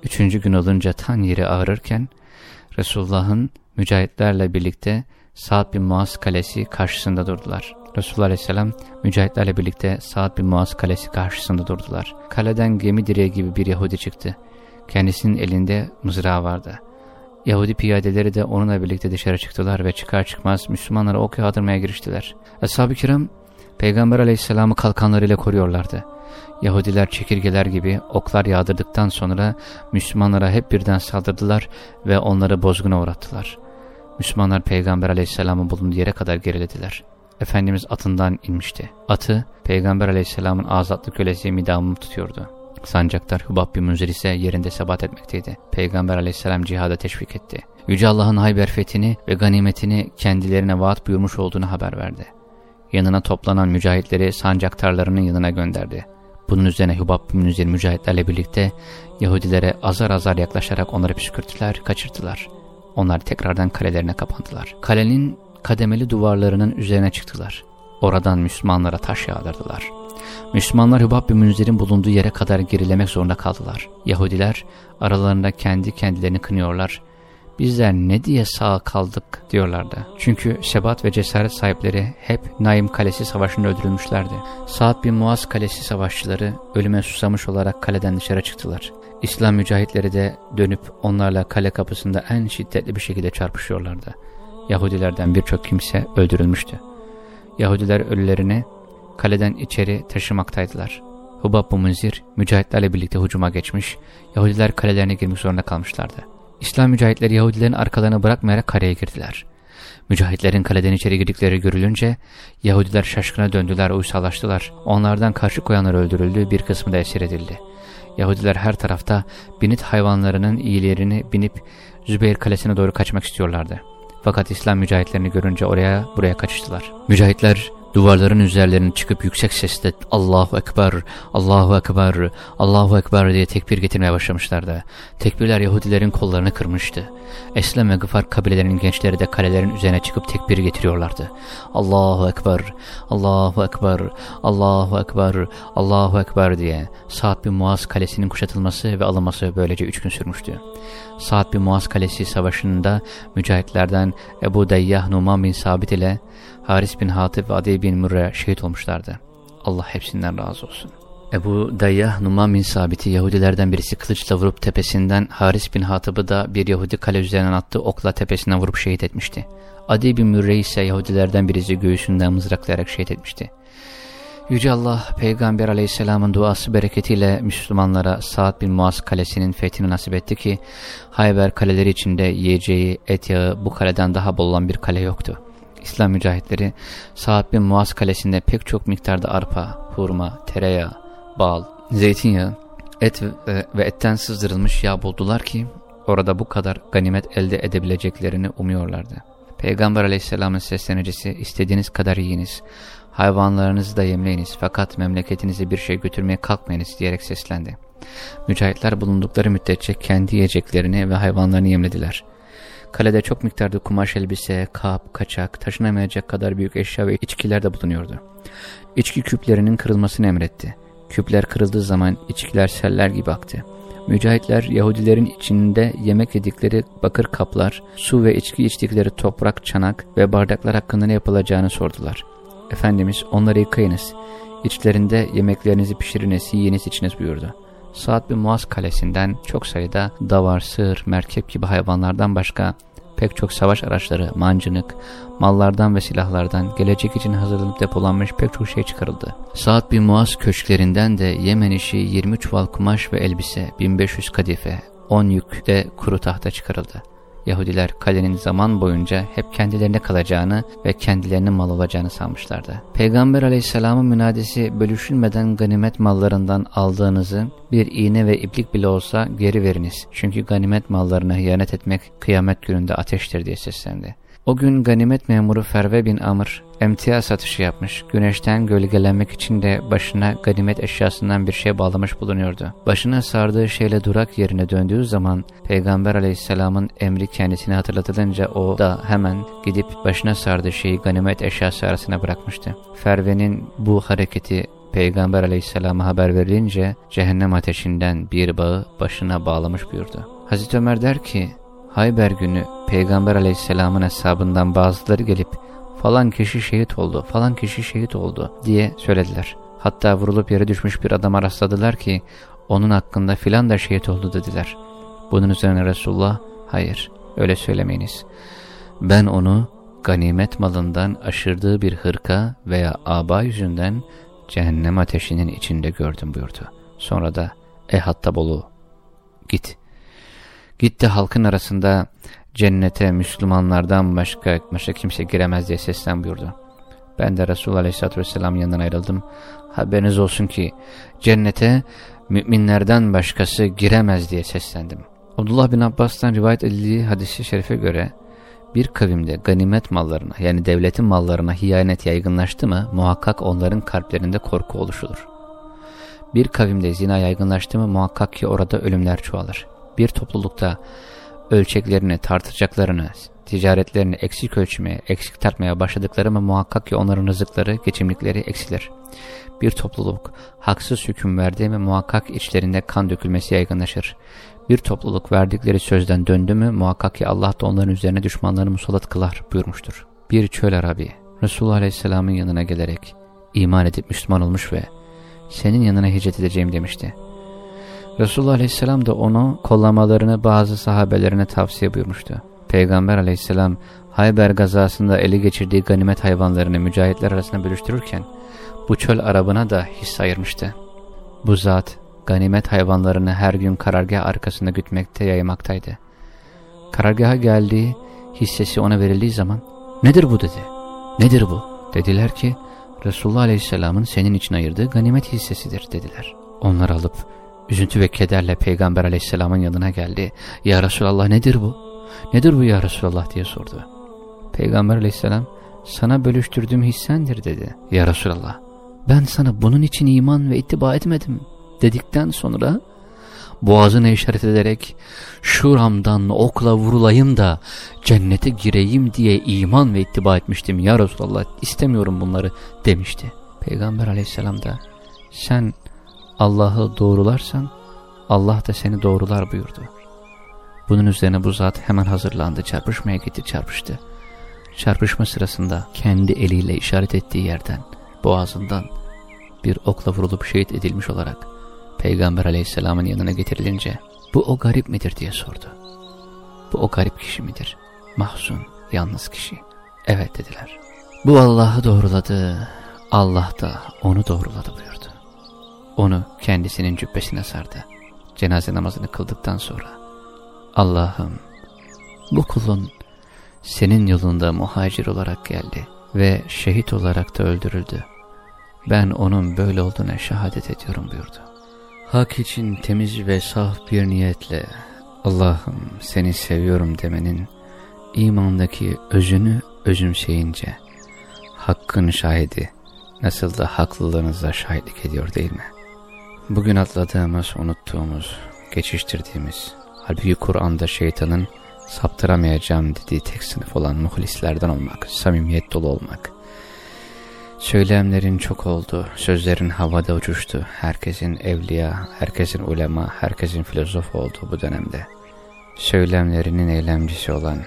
Üçüncü gün olunca tan yeri ağrırken Resulullah'ın mücahitlerle birlikte Sa'd bin Muaz kalesi karşısında durdular. Resulullah Aleyhisselam mücahitlerle birlikte Sa'd bin Muaz kalesi karşısında durdular. Kaleden gemi direği gibi bir Yahudi çıktı. Kendisinin elinde mızrağı vardı. Yahudi piyadeleri de onunla birlikte dışarı çıktılar ve çıkar çıkmaz Müslümanlara ok yağdırmaya giriştiler. Ashab-ı kiram Peygamber aleyhisselamı kalkanlarıyla koruyorlardı. Yahudiler çekirgeler gibi oklar yağdırdıktan sonra Müslümanlara hep birden saldırdılar ve onları bozguna uğrattılar. Müslümanlar Peygamber aleyhisselamın bulunduğu yere kadar gerilediler. Efendimiz atından inmişti. Atı Peygamber aleyhisselamın azatlı kölesi Midam'ı tutuyordu. Sancaktar Hubab bin Münzir ise yerinde sebat etmekteydi. Peygamber aleyhisselam cihada teşvik etti. Yüce Allah'ın Hayber fethini ve ganimetini kendilerine vaat buyurmuş olduğunu haber verdi. Yanına toplanan mücahitleri sancaktarlarının yanına gönderdi. Bunun üzerine Hubab bin Münzir mücahitlerle birlikte Yahudilere azar azar yaklaşarak onları püskürttüler, kaçırdılar. Onlar tekrardan kalelerine kapandılar. Kalenin kademeli duvarlarının üzerine çıktılar. Oradan Müslümanlara taş yağdırdılar. Müslümanlar Hübab bin Münzir'in bulunduğu yere kadar gerilemek zorunda kaldılar. Yahudiler aralarında kendi kendilerini kınıyorlar. Bizler ne diye sağ kaldık diyorlardı. Çünkü sebat ve cesaret sahipleri hep Naim Kalesi Savaşı'nda öldürülmüşlerdi. Saad bin Muaz Kalesi savaşçıları ölüme susamış olarak kaleden dışarı çıktılar. İslam mücahitleri de dönüp onlarla kale kapısında en şiddetli bir şekilde çarpışıyorlardı. Yahudilerden birçok kimse öldürülmüştü. Yahudiler ölülerini kaleden içeri taşımaktaydılar. Hubab bu Munzir, mücahitlerle birlikte hucuma geçmiş, Yahudiler kalelerine girmek zorunda kalmışlardı. İslam mücahitleri Yahudilerin arkalarını bırakmayarak kareye girdiler. Mücahitlerin kaleden içeri girdikleri görülünce Yahudiler şaşkına döndüler, uysallaştılar. Onlardan karşı koyanlar öldürüldü, bir kısmı da esir edildi. Yahudiler her tarafta binit hayvanlarının iyilerini binip Zübeyir kalesine doğru kaçmak istiyorlardı. Fakat İslam mücahitlerini görünce oraya buraya kaçıştılar. Mücahitler duvarların üzerlerine çıkıp yüksek sesle Allahu Ekber, Allahu Ekber, Allahu Ekber diye tekbir getirmeye başlamışlardı. Tekbirler Yahudilerin kollarını kırmıştı. Eslem ve Gıfar kabilelerinin gençleri de kalelerin üzerine çıkıp tekbir getiriyorlardı. Allahu Ekber, Allahu Ekber, Allahu Ekber, Allahu Ekber diye Sa'd bin Muaz kalesinin kuşatılması ve alınması böylece üç gün sürmüştü. Sa'd bin Muaz kalesi savaşında mücahitlerden Ebu Dayyah Numan bin Sabit ile Haris bin Hatip ve Adi bin Mürre şehit olmuşlardı. Allah hepsinden razı olsun. Ebu Dayyah Numan bin Sabit'i Yahudilerden birisi kılıçla vurup tepesinden Haris bin Hatip'i da bir Yahudi kale üzerinden attı okla tepesinden vurup şehit etmişti. Adi bin Mürre ise Yahudilerden birisi göğsünden mızraklayarak şehit etmişti. Yüce Allah Peygamber aleyhisselamın duası bereketiyle Müslümanlara Sa'd bin Muaz kalesinin fethini nasip etti ki Hayber kaleleri içinde yiyeceği et yağı bu kaleden daha bol olan bir kale yoktu. İslam mücahitleri Sa'd bin Muaz kalesinde pek çok miktarda arpa, hurma, tereyağı, bal, zeytinyağı, et ve, ve etten sızdırılmış yağ buldular ki orada bu kadar ganimet elde edebileceklerini umuyorlardı. Peygamber aleyhisselamın seslenicisi istediğiniz kadar yiyiniz, hayvanlarınızı da yemleyiniz fakat memleketinize bir şey götürmeye kalkmayınız diyerek seslendi. Mücahitler bulundukları müddetçe kendi yiyeceklerini ve hayvanlarını yemlediler. Kalede çok miktarda kumaş elbise, kap, kaçak, taşınamayacak kadar büyük eşya ve içkiler de bulunuyordu. İçki küplerinin kırılmasını emretti. Küpler kırıldığı zaman içkiler seller gibi aktı. Mücahitler Yahudilerin içinde yemek yedikleri bakır kaplar, su ve içki içtikleri toprak, çanak ve bardaklar hakkında ne yapılacağını sordular. Efendimiz onları yıkayınız, içlerinde yemeklerinizi pişiriniz, yiyiniz içiniz buyurdu. Saad bin Muaz kalesinden çok sayıda davar, sığır, merkep gibi hayvanlardan başka pek çok savaş araçları, mancınık, mallardan ve silahlardan gelecek için hazırlanıp depolanmış pek çok şey çıkarıldı. Saad bin Muaz köşklerinden de Yemen işi 20 çuval kumaş ve elbise, 1500 kadife, 10 yük de kuru tahta çıkarıldı. Yahudiler kalenin zaman boyunca hep kendilerine kalacağını ve kendilerinin mal olacağını sanmışlardı. Peygamber aleyhisselamın münadesi bölüşülmeden ganimet mallarından aldığınızı bir iğne ve iplik bile olsa geri veriniz. Çünkü ganimet mallarına hıyanet etmek kıyamet gününde ateştir diye seslendi. O gün ganimet memuru Ferve bin Amr emtia satışı yapmış. Güneşten gölgelenmek için de başına ganimet eşyasından bir şey bağlamış bulunuyordu. Başına sardığı şeyle durak yerine döndüğü zaman Peygamber aleyhisselamın emri kendisine hatırlatılınca o da hemen gidip başına sardığı şeyi ganimet eşyası arasına bırakmıştı. Ferve'nin bu hareketi Peygamber aleyhisselama haber verilince cehennem ateşinden bir bağı başına bağlamış buyurdu. Hazreti Ömer der ki Hayber günü Peygamber aleyhisselamın hesabından bazıları gelip falan kişi şehit oldu, falan kişi şehit oldu diye söylediler. Hatta vurulup yere düşmüş bir adama rastladılar ki onun hakkında filan da şehit oldu dediler. Bunun üzerine Resulullah hayır öyle söylemeyiniz. Ben onu ganimet malından aşırdığı bir hırka veya aba yüzünden cehennem ateşinin içinde gördüm buyurdu. Sonra da e hatta bolu git Gitti halkın arasında cennete Müslümanlardan başka, başka kimse giremez diye seslen buyurdu. Ben de Resulullah Aleyhisselatü Vesselam'ın yanından ayrıldım. Haberiniz olsun ki cennete müminlerden başkası giremez diye seslendim. Abdullah bin Abbas'tan rivayet edildiği hadisi şerife göre bir kavimde ganimet mallarına yani devletin mallarına hiyanet yaygınlaştı mı muhakkak onların kalplerinde korku oluşulur. Bir kavimde zina yaygınlaştı mı muhakkak ki orada ölümler çoğalır. Bir toplulukta ölçeklerini, tartacaklarını, ticaretlerini eksik ölçmeye, eksik tartmaya başladıkları mı muhakkak ki onların rızıkları, geçimlikleri eksilir. Bir topluluk haksız hüküm verdiği mi muhakkak içlerinde kan dökülmesi yaygınlaşır. Bir topluluk verdikleri sözden döndü mü muhakkak ki Allah da onların üzerine düşmanlarını musallat kılar buyurmuştur. Bir çöl Arabi Resulullah Aleyhisselam'ın yanına gelerek iman edip Müslüman olmuş ve senin yanına hicret edeceğim demişti. Resulullah Aleyhisselam da onu kollamalarını bazı sahabelerine tavsiye buyurmuştu. Peygamber Aleyhisselam Hayber gazasında eli geçirdiği ganimet hayvanlarını mücahitler arasında bölüştürürken bu çöl arabına da hisse ayırmıştı. Bu zat ganimet hayvanlarını her gün karargah arkasında gütmekte yaymaktaydı. Karargaha geldiği hissesi ona verildiği zaman nedir bu dedi. Nedir bu? Dediler ki Resulullah Aleyhisselam'ın senin için ayırdığı ganimet hissesidir dediler. Onlar alıp üzüntü ve kederle Peygamber Aleyhisselam'ın yanına geldi. Ya Resulallah nedir bu? Nedir bu ya Resulallah diye sordu. Peygamber Aleyhisselam sana bölüştürdüğüm hissendir dedi. Ya Resulallah ben sana bunun için iman ve ittiba etmedim dedikten sonra boğazına işaret ederek şuramdan okla vurulayım da cennete gireyim diye iman ve ittiba etmiştim ya Resulallah istemiyorum bunları demişti. Peygamber aleyhisselam da sen Allah'ı doğrularsan Allah da seni doğrular buyurdu. Bunun üzerine bu zat hemen hazırlandı çarpışmaya gitti çarpıştı. Çarpışma sırasında kendi eliyle işaret ettiği yerden boğazından bir okla vurulup şehit edilmiş olarak Peygamber aleyhisselamın yanına getirilince bu o garip midir diye sordu. Bu o garip kişi midir? Mahzun, yalnız kişi. Evet dediler. Bu Allah'ı doğruladı, Allah da onu doğruladı buyurdu. Onu kendisinin cübbesine sardı. Cenaze namazını kıldıktan sonra Allah'ım bu kulun senin yolunda muhacir olarak geldi ve şehit olarak da öldürüldü. Ben onun böyle olduğuna şehadet ediyorum buyurdu. Hak için temiz ve saf bir niyetle Allah'ım seni seviyorum demenin imandaki özünü özümseyince hakkın şahidi nasıl da haklılığınıza şahitlik ediyor değil mi? Bugün atladığımız, unuttuğumuz, geçiştirdiğimiz, halbuki Kur'an'da şeytanın saptıramayacağım dediği tek sınıf olan muhlislerden olmak, samimiyet dolu olmak, Söylemlerin çok oldu, sözlerin havada uçuştu. Herkesin evliya, herkesin ulema, herkesin filozof olduğu bu dönemde. Söylemlerinin eylemcisi olan,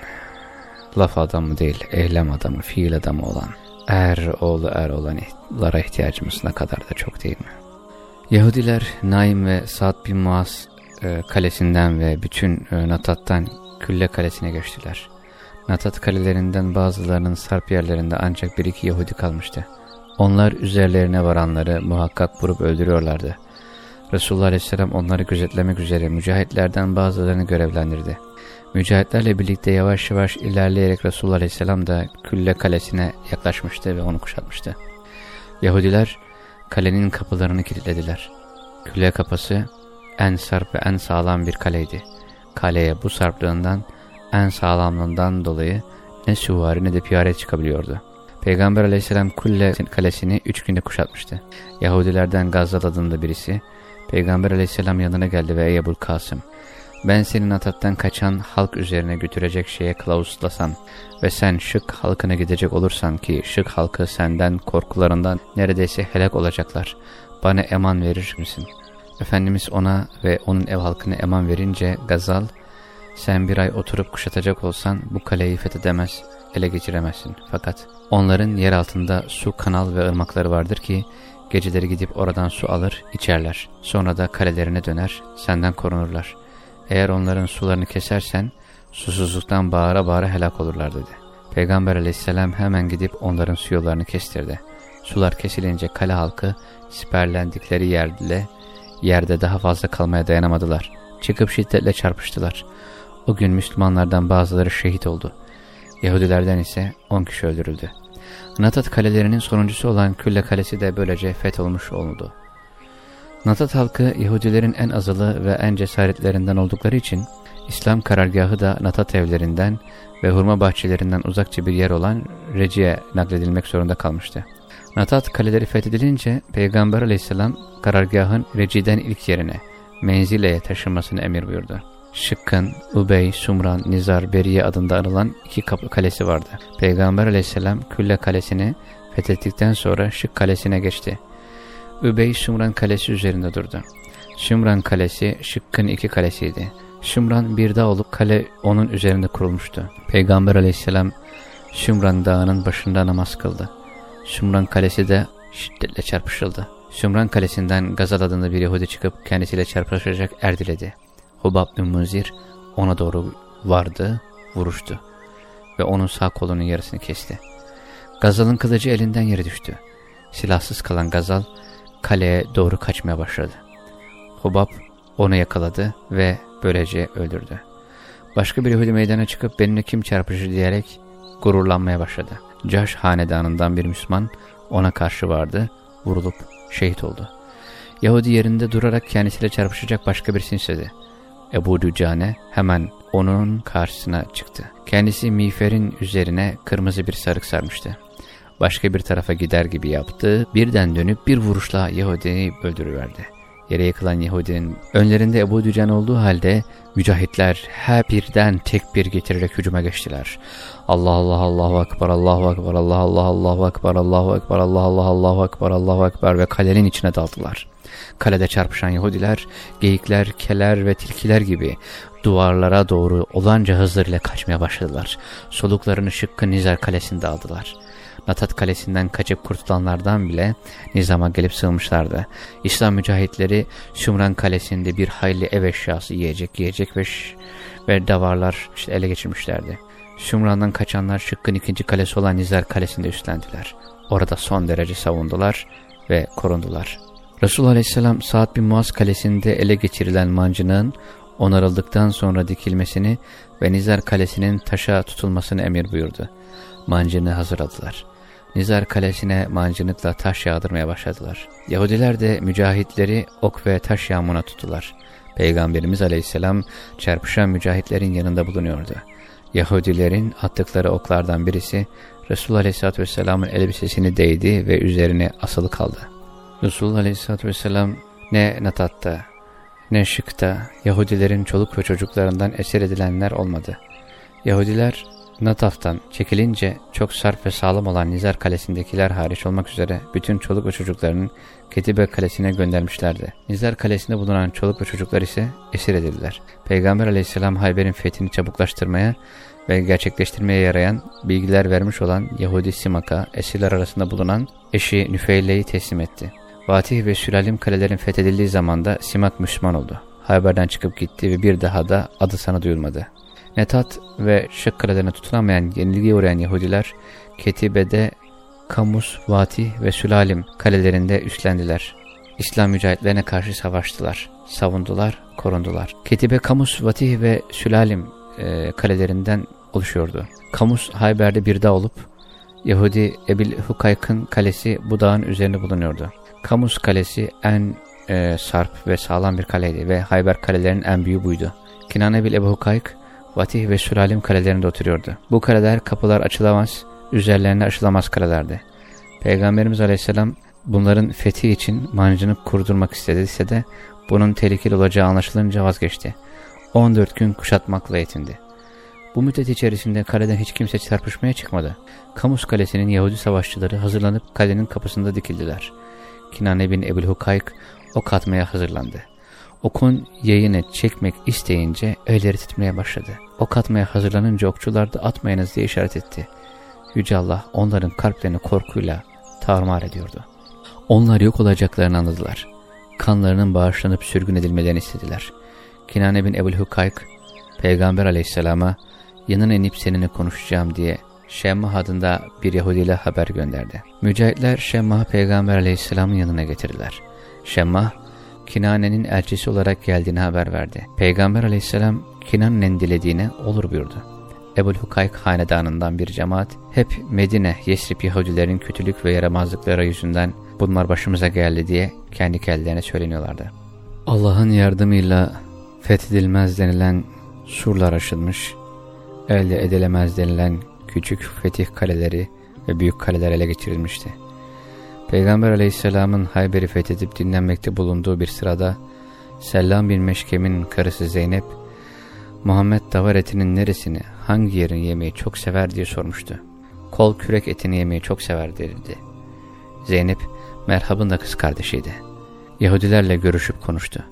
laf adamı değil, eylem adamı, fiil adamı olan, er oğlu er olanlara ihtiyacımız ne kadar da çok değil mi? Yahudiler Naim ve Sa'd bin Muaz e, kalesinden ve bütün e, Natat'tan Külle kalesine geçtiler. Natat kalelerinden bazılarının sarp yerlerinde ancak bir iki Yahudi kalmıştı. Onlar üzerlerine varanları muhakkak vurup öldürüyorlardı. Resulullah Aleyhisselam onları gözetlemek üzere mücahitlerden bazılarını görevlendirdi. Mücahitlerle birlikte yavaş yavaş ilerleyerek Resulullah Aleyhisselam da Külle kalesine yaklaşmıştı ve onu kuşatmıştı. Yahudiler kalenin kapılarını kilitlediler. Külle kapısı en sarp ve en sağlam bir kaleydi. Kaleye bu sarplığından en sağlamlığından dolayı ne süvari ne de piyare çıkabiliyordu. Peygamber aleyhisselam Kulle kalesini üç günde kuşatmıştı. Yahudilerden Gazzal adında birisi Peygamber aleyhisselam yanına geldi ve ey Ebul Kasım ben senin atattan kaçan halk üzerine götürecek şeye kılavuzlasam ve sen şık halkına gidecek olursan ki şık halkı senden korkularından neredeyse helak olacaklar. Bana eman verir misin? Efendimiz ona ve onun ev halkına eman verince Gazal sen bir ay oturup kuşatacak olsan bu kaleyi fethedemez, ele geçiremezsin. Fakat onların yer altında su, kanal ve ırmakları vardır ki geceleri gidip oradan su alır, içerler. Sonra da kalelerine döner, senden korunurlar. Eğer onların sularını kesersen susuzluktan bağıra bağıra helak olurlar dedi. Peygamber aleyhisselam hemen gidip onların su yollarını kestirdi. Sular kesilince kale halkı siperlendikleri yerle yerde daha fazla kalmaya dayanamadılar. Çıkıp şiddetle çarpıştılar. O gün Müslümanlardan bazıları şehit oldu. Yahudilerden ise 10 kişi öldürüldü. Natat kalelerinin sonuncusu olan Külle Kalesi de böylece fetholmuş oldu. Natat halkı Yahudilerin en azılı ve en cesaretlerinden oldukları için İslam karargahı da Natat evlerinden ve hurma bahçelerinden uzakça bir yer olan Reci'ye nakledilmek zorunda kalmıştı. Natat kaleleri fethedilince Peygamber aleyhisselam karargahın Reci'den ilk yerine Menzile'ye taşınmasını emir buyurdu. Şıkkın, Ubey, Sumran, Nizar, Beriye adında anılan iki kalesi vardı. Peygamber aleyhisselam Külle kalesini fethettikten sonra Şık kalesine geçti. Übey Sumran kalesi üzerinde durdu. Sumran kalesi Şıkkın iki kalesiydi. Sumran bir dağ olup kale onun üzerinde kurulmuştu. Peygamber aleyhisselam Sumran dağının başında namaz kıldı. Sumran kalesi de şiddetle çarpışıldı. Sumran kalesinden Gazal adında bir Yahudi çıkıp kendisiyle çarpışacak erdiledi. Hubab bin Muzir ona doğru vardı, vuruştu ve onun sağ kolunun yarısını kesti. Gazal'ın kılıcı elinden yere düştü. Silahsız kalan Gazal kaleye doğru kaçmaya başladı. Hubab onu yakaladı ve böylece öldürdü. Başka bir Yahudi meydana çıkıp benimle kim çarpışır diyerek gururlanmaya başladı. Caş hanedanından bir Müslüman ona karşı vardı, vurulup şehit oldu. Yahudi yerinde durarak kendisiyle çarpışacak başka birisini istedi. Ebu Dücane hemen onun karşısına çıktı. Kendisi miğferin üzerine kırmızı bir sarık sarmıştı. Başka bir tarafa gider gibi yaptı. Birden dönüp bir vuruşla Yahudi'yi öldürüverdi. Yere yıkılan Yahudinin önlerinde Ebu Dücan olduğu halde mücahitler her birden tekbir getirerek hücuma geçtiler. Allah Allah Allahu Ekber Allahu Ekber Allah Allah Allahu Ekber Allahu Ekber Allah Allah Allahu Ekber Allahu Ekber ve kalenin içine daldılar. Kalede çarpışan Yahudiler, geyikler, keler ve tilkiler gibi duvarlara doğru olanca hızlarıyla kaçmaya başladılar. Soluklarını Şıkkı Nizar kalesinde aldılar. Natat kalesinden kaçıp kurtulanlardan bile nizama gelip sığmışlardı. İslam mücahitleri Şumran kalesinde bir hayli ev eşyası yiyecek, yiyecek ve, ve davarlar işte ele geçirmişlerdi. Şumran'dan kaçanlar Şıkkın ikinci kalesi olan Nizar kalesinde üstlendiler. Orada son derece savundular ve korundular. Resulullah Aleyhisselam Sa'd bin Muaz kalesinde ele geçirilen mancının onarıldıktan sonra dikilmesini ve Nizar kalesinin taşa tutulmasını emir buyurdu. Mancını hazırladılar. Nizar kalesine mancınıkla taş yağdırmaya başladılar. Yahudiler de mücahitleri ok ve taş yağmuna tuttular. Peygamberimiz aleyhisselam çarpışan mücahitlerin yanında bulunuyordu. Yahudilerin attıkları oklardan birisi Resulullah aleyhisselatü vesselamın elbisesini değdi ve üzerine asılı kaldı. Resulullah aleyhisselatü vesselam ne Natat'ta ne Şık'ta Yahudilerin çoluk ve çocuklarından eser edilenler olmadı. Yahudiler Nataf'tan çekilince çok sarp ve sağlam olan Nizar Kalesi'ndekiler hariç olmak üzere bütün çoluk ve çocuklarının Ketibe Kalesi'ne göndermişlerdi. Nizar Kalesi'nde bulunan çoluk ve çocuklar ise esir edildiler. Peygamber aleyhisselam Hayber'in fethini çabuklaştırmaya ve gerçekleştirmeye yarayan bilgiler vermiş olan Yahudi Simak'a esirler arasında bulunan eşi Nüfeyle'yi teslim etti. Vatih ve Sülalim kalelerin fethedildiği zamanda Simak Müslüman oldu. Hayber'den çıkıp gitti ve bir daha da adı sana duyulmadı. Netat ve Şık kalelerine tutunamayan yenilgiye uğrayan Yahudiler Ketibe'de Kamus, Vatih ve Sülalim kalelerinde üstlendiler. İslam mücahitlerine karşı savaştılar, savundular, korundular. Ketibe, Kamus, Vatih ve Sülalim e, kalelerinden oluşuyordu. Kamus, Hayber'de bir dağ olup Yahudi Ebil Hukayk'ın kalesi bu dağın üzerinde bulunuyordu. Kamus kalesi en e, sarp ve sağlam bir kaleydi ve Hayber kalelerinin en büyüğü buydu. Kinane bil Ebu Hukayk Vatih ve Sülalim kalelerinde oturuyordu. Bu kaleler kapılar açılamaz, üzerlerine aşılamaz kalelerdi. Peygamberimiz Aleyhisselam bunların fethi için mancını kurdurmak istediyse de bunun tehlikeli olacağı anlaşılınca vazgeçti. 14 gün kuşatmakla yetindi. Bu müddet içerisinde kaleden hiç kimse çarpışmaya çıkmadı. Kamus kalesinin Yahudi savaşçıları hazırlanıp kalenin kapısında dikildiler. Kinane bin Ebul Hukayk ok atmaya hazırlandı. Okun yayını çekmek isteyince elleri titremeye başladı. Ok atmaya hazırlanınca okçular da atmayınız diye işaret etti. Yüce Allah onların kalplerini korkuyla tarumar ediyordu. Onlar yok olacaklarını anladılar. Kanlarının bağışlanıp sürgün edilmelerini istediler. Kinane bin Ebul Hukayk, Peygamber aleyhisselama yanına inip seninle konuşacağım diye Şemmah adında bir Yahudi ile haber gönderdi. Mücahitler Şemmah'ı Peygamber aleyhisselamın yanına getirdiler. Şemmah, Kinane'nin elçisi olarak geldiğini haber verdi. Peygamber aleyhisselam Kinane'nin dilediğine olur buyurdu. Ebul Hukayk hanedanından bir cemaat hep Medine, Yesrib Yahudilerin kötülük ve yaramazlıkları yüzünden bunlar başımıza geldi diye kendi kendilerine söyleniyorlardı. Allah'ın yardımıyla fethedilmez denilen surlar aşılmış, elde edilemez denilen küçük fetih kaleleri ve büyük kaleler ele geçirilmişti. Peygamber aleyhisselamın Hayber'i fethedip dinlenmekte bulunduğu bir sırada Sellam bin Meşkem'in karısı Zeynep, Muhammed davar etinin neresini, hangi yerini yemeyi çok sever diye sormuştu. Kol kürek etini yemeyi çok sever dedi. Zeynep, merhabın da kız kardeşiydi. Yahudilerle görüşüp konuştu.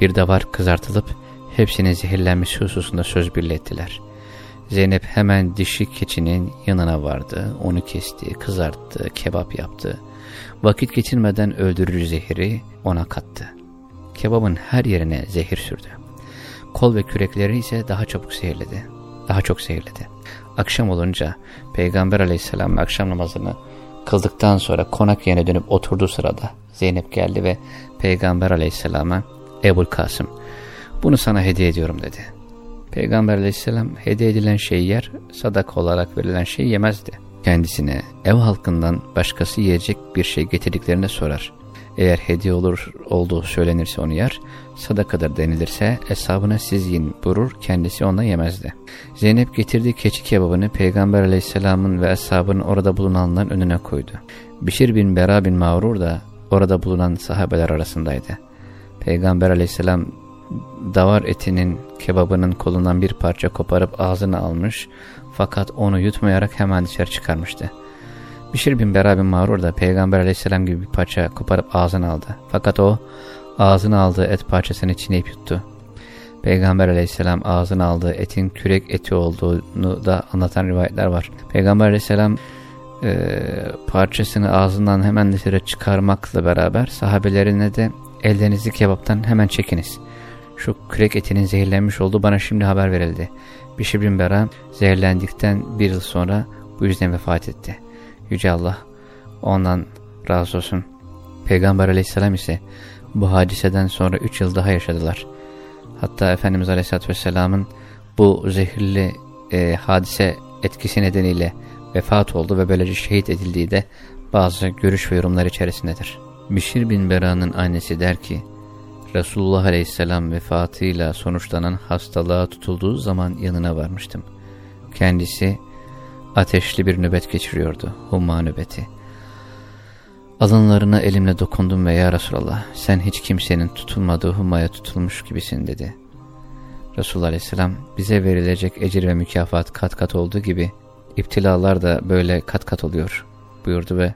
Bir davar kızartılıp hepsinin zehirlenmesi hususunda söz birlettiler. Zeynep hemen dişi keçinin yanına vardı, onu kesti, kızarttı, kebap yaptı. Vakit geçirmeden öldürücü zehiri ona kattı. Kebabın her yerine zehir sürdü. Kol ve kürekleri ise daha çabuk zehirledi. Daha çok zehirledi. Akşam olunca Peygamber aleyhisselam akşam namazını kıldıktan sonra konak yerine dönüp oturduğu sırada Zeynep geldi ve Peygamber aleyhisselama Ebul Kasım bunu sana hediye ediyorum dedi. Peygamber aleyhisselam hediye edilen şeyi yer, sadak olarak verilen şeyi yemezdi. Kendisine ev halkından başkası yiyecek bir şey getirdiklerine sorar. Eğer hediye olur olduğu söylenirse onu yer, sadakadır denilirse hesabına siz yiyin burur, kendisi ona yemezdi. Zeynep getirdiği keçi kebabını Peygamber aleyhisselamın ve ashabının orada bulunanların önüne koydu. Bişir bin Bera bin Mağrur da orada bulunan sahabeler arasındaydı. Peygamber aleyhisselam davar etinin kebabının kolundan bir parça koparıp ağzına almış fakat onu yutmayarak hemen dışarı çıkarmıştı. Bişir bin Bera bin Mağrur da Peygamber aleyhisselam gibi bir parça koparıp ağzına aldı. Fakat o ağzına aldığı et parçasını çiğneyip yuttu. Peygamber aleyhisselam ağzına aldığı etin kürek eti olduğunu da anlatan rivayetler var. Peygamber aleyhisselam e, parçasını ağzından hemen dışarı çıkarmakla beraber sahabelerine de ellerinizi kebaptan hemen çekiniz. Şu kürek etinin zehirlenmiş olduğu bana şimdi haber verildi. Bişir bin Bera zehirlendikten bir yıl sonra bu yüzden vefat etti. Yüce Allah ondan razı olsun. Peygamber aleyhisselam ise bu hadiseden sonra 3 yıl daha yaşadılar. Hatta Efendimiz aleyhisselatü vesselamın bu zehirli e, hadise etkisi nedeniyle vefat oldu ve böylece şehit edildiği de bazı görüş ve yorumlar içerisindedir. Bişir bin Bera'nın annesi der ki, Resulullah aleyhisselam vefatıyla sonuçlanan hastalığa tutulduğu zaman yanına varmıştım. Kendisi ateşli bir nöbet geçiriyordu, humma nöbeti. Alınlarına elimle dokundum ve ya Resulallah sen hiç kimsenin tutulmadığı hummaya tutulmuş gibisin dedi. Resulullah Aleyhisselam bize verilecek ecir ve mükafat kat kat olduğu gibi iptilalar da böyle kat kat oluyor buyurdu ve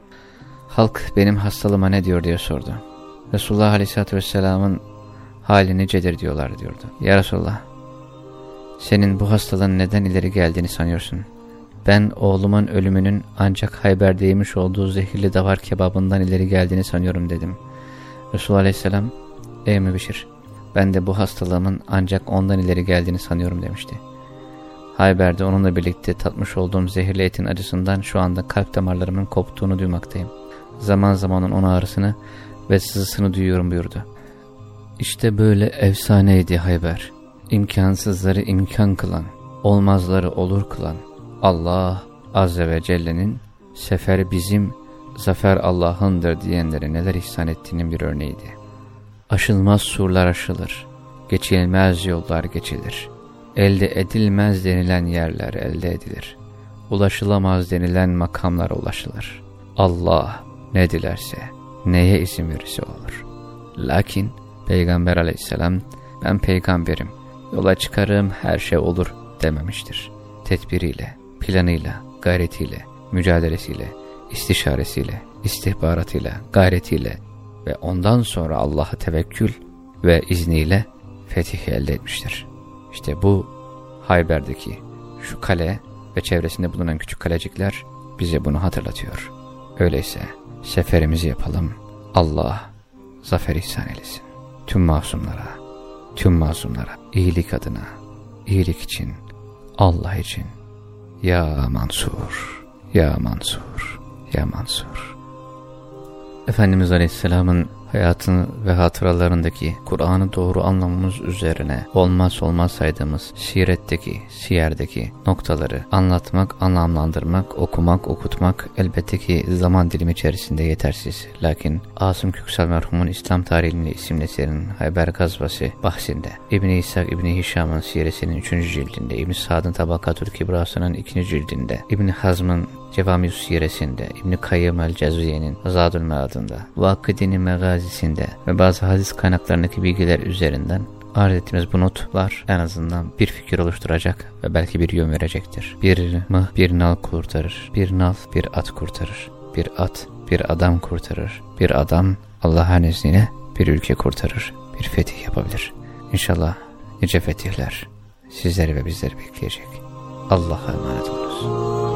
halk benim hastalığıma ne diyor diye sordu. Resulullah Aleyhisselatü Vesselam'ın hali nicedir diyorlar diyordu. Ya Resulullah senin bu hastalığın neden ileri geldiğini sanıyorsun. Ben oğlumun ölümünün ancak Hayber'de yemiş olduğu zehirli davar kebabından ileri geldiğini sanıyorum dedim. Resulullah Aleyhisselam, ey mübişir, ben de bu hastalığımın ancak ondan ileri geldiğini sanıyorum demişti. Hayber'de onunla birlikte tatmış olduğum zehirli etin acısından şu anda kalp damarlarımın koptuğunu duymaktayım. Zaman zaman onun ağrısını ve sızısını duyuyorum buyurdu. İşte böyle efsaneydi Hayber. İmkansızları imkan kılan, olmazları olur kılan, Allah Azze ve Celle'nin sefer bizim, zafer Allah'ındır diyenlere neler ihsan ettiğinin bir örneğiydi. Aşılmaz surlar aşılır, geçilmez yollar geçilir. Elde edilmez denilen yerler elde edilir. Ulaşılamaz denilen makamlara ulaşılır. Allah ne dilerse, neye izin verirse olur. Lakin Peygamber aleyhisselam ben peygamberim, yola çıkarım her şey olur dememiştir. Tedbiriyle, planıyla, gayretiyle, mücadelesiyle, istişaresiyle, istihbaratıyla, gayretiyle ve ondan sonra Allah'a tevekkül ve izniyle fetih elde etmiştir. İşte bu Hayber'deki şu kale ve çevresinde bulunan küçük kalecikler bize bunu hatırlatıyor. Öyleyse seferimizi yapalım. Allah zafer ihsan eylesin. Tüm masumlara, tüm masumlara, iyilik adına, iyilik için, Allah için. Ya Mansur, Ya Mansur, Ya Mansur. Efendimiz Aleyhisselam'ın hayatını ve hatıralarındaki Kur'an'ı doğru anlamamız üzerine olmaz olmaz saydığımız siretteki, siyerdeki noktaları anlatmak, anlamlandırmak, okumak, okutmak elbette ki zaman dilimi içerisinde yetersiz. Lakin Asım Köksal merhumun İslam tarihinde isimli eserinin Hayber Gazvası bahsinde İbni İshak İbni Hişam'ın siresinin 3. cildinde İbni Sa'd'ın Tabakatül Kibrası'nın 2. cildinde İbni Hazm'ın Cevami Siresinde, İbn-i Kayyım el-Cezviye'nin Zadül Mead'ında, Vakıdini Megazisi'nde ve bazı hadis kaynaklarındaki bilgiler üzerinden arz ettiğimiz bu notlar en azından bir fikir oluşturacak ve belki bir yön verecektir. Bir mıh bir nal kurtarır, bir nal bir at kurtarır, bir at bir adam kurtarır, bir adam Allah'ın izniyle bir ülke kurtarır, bir fetih yapabilir. İnşallah nice fetihler sizleri ve bizleri bekleyecek. Allah'a emanet olun.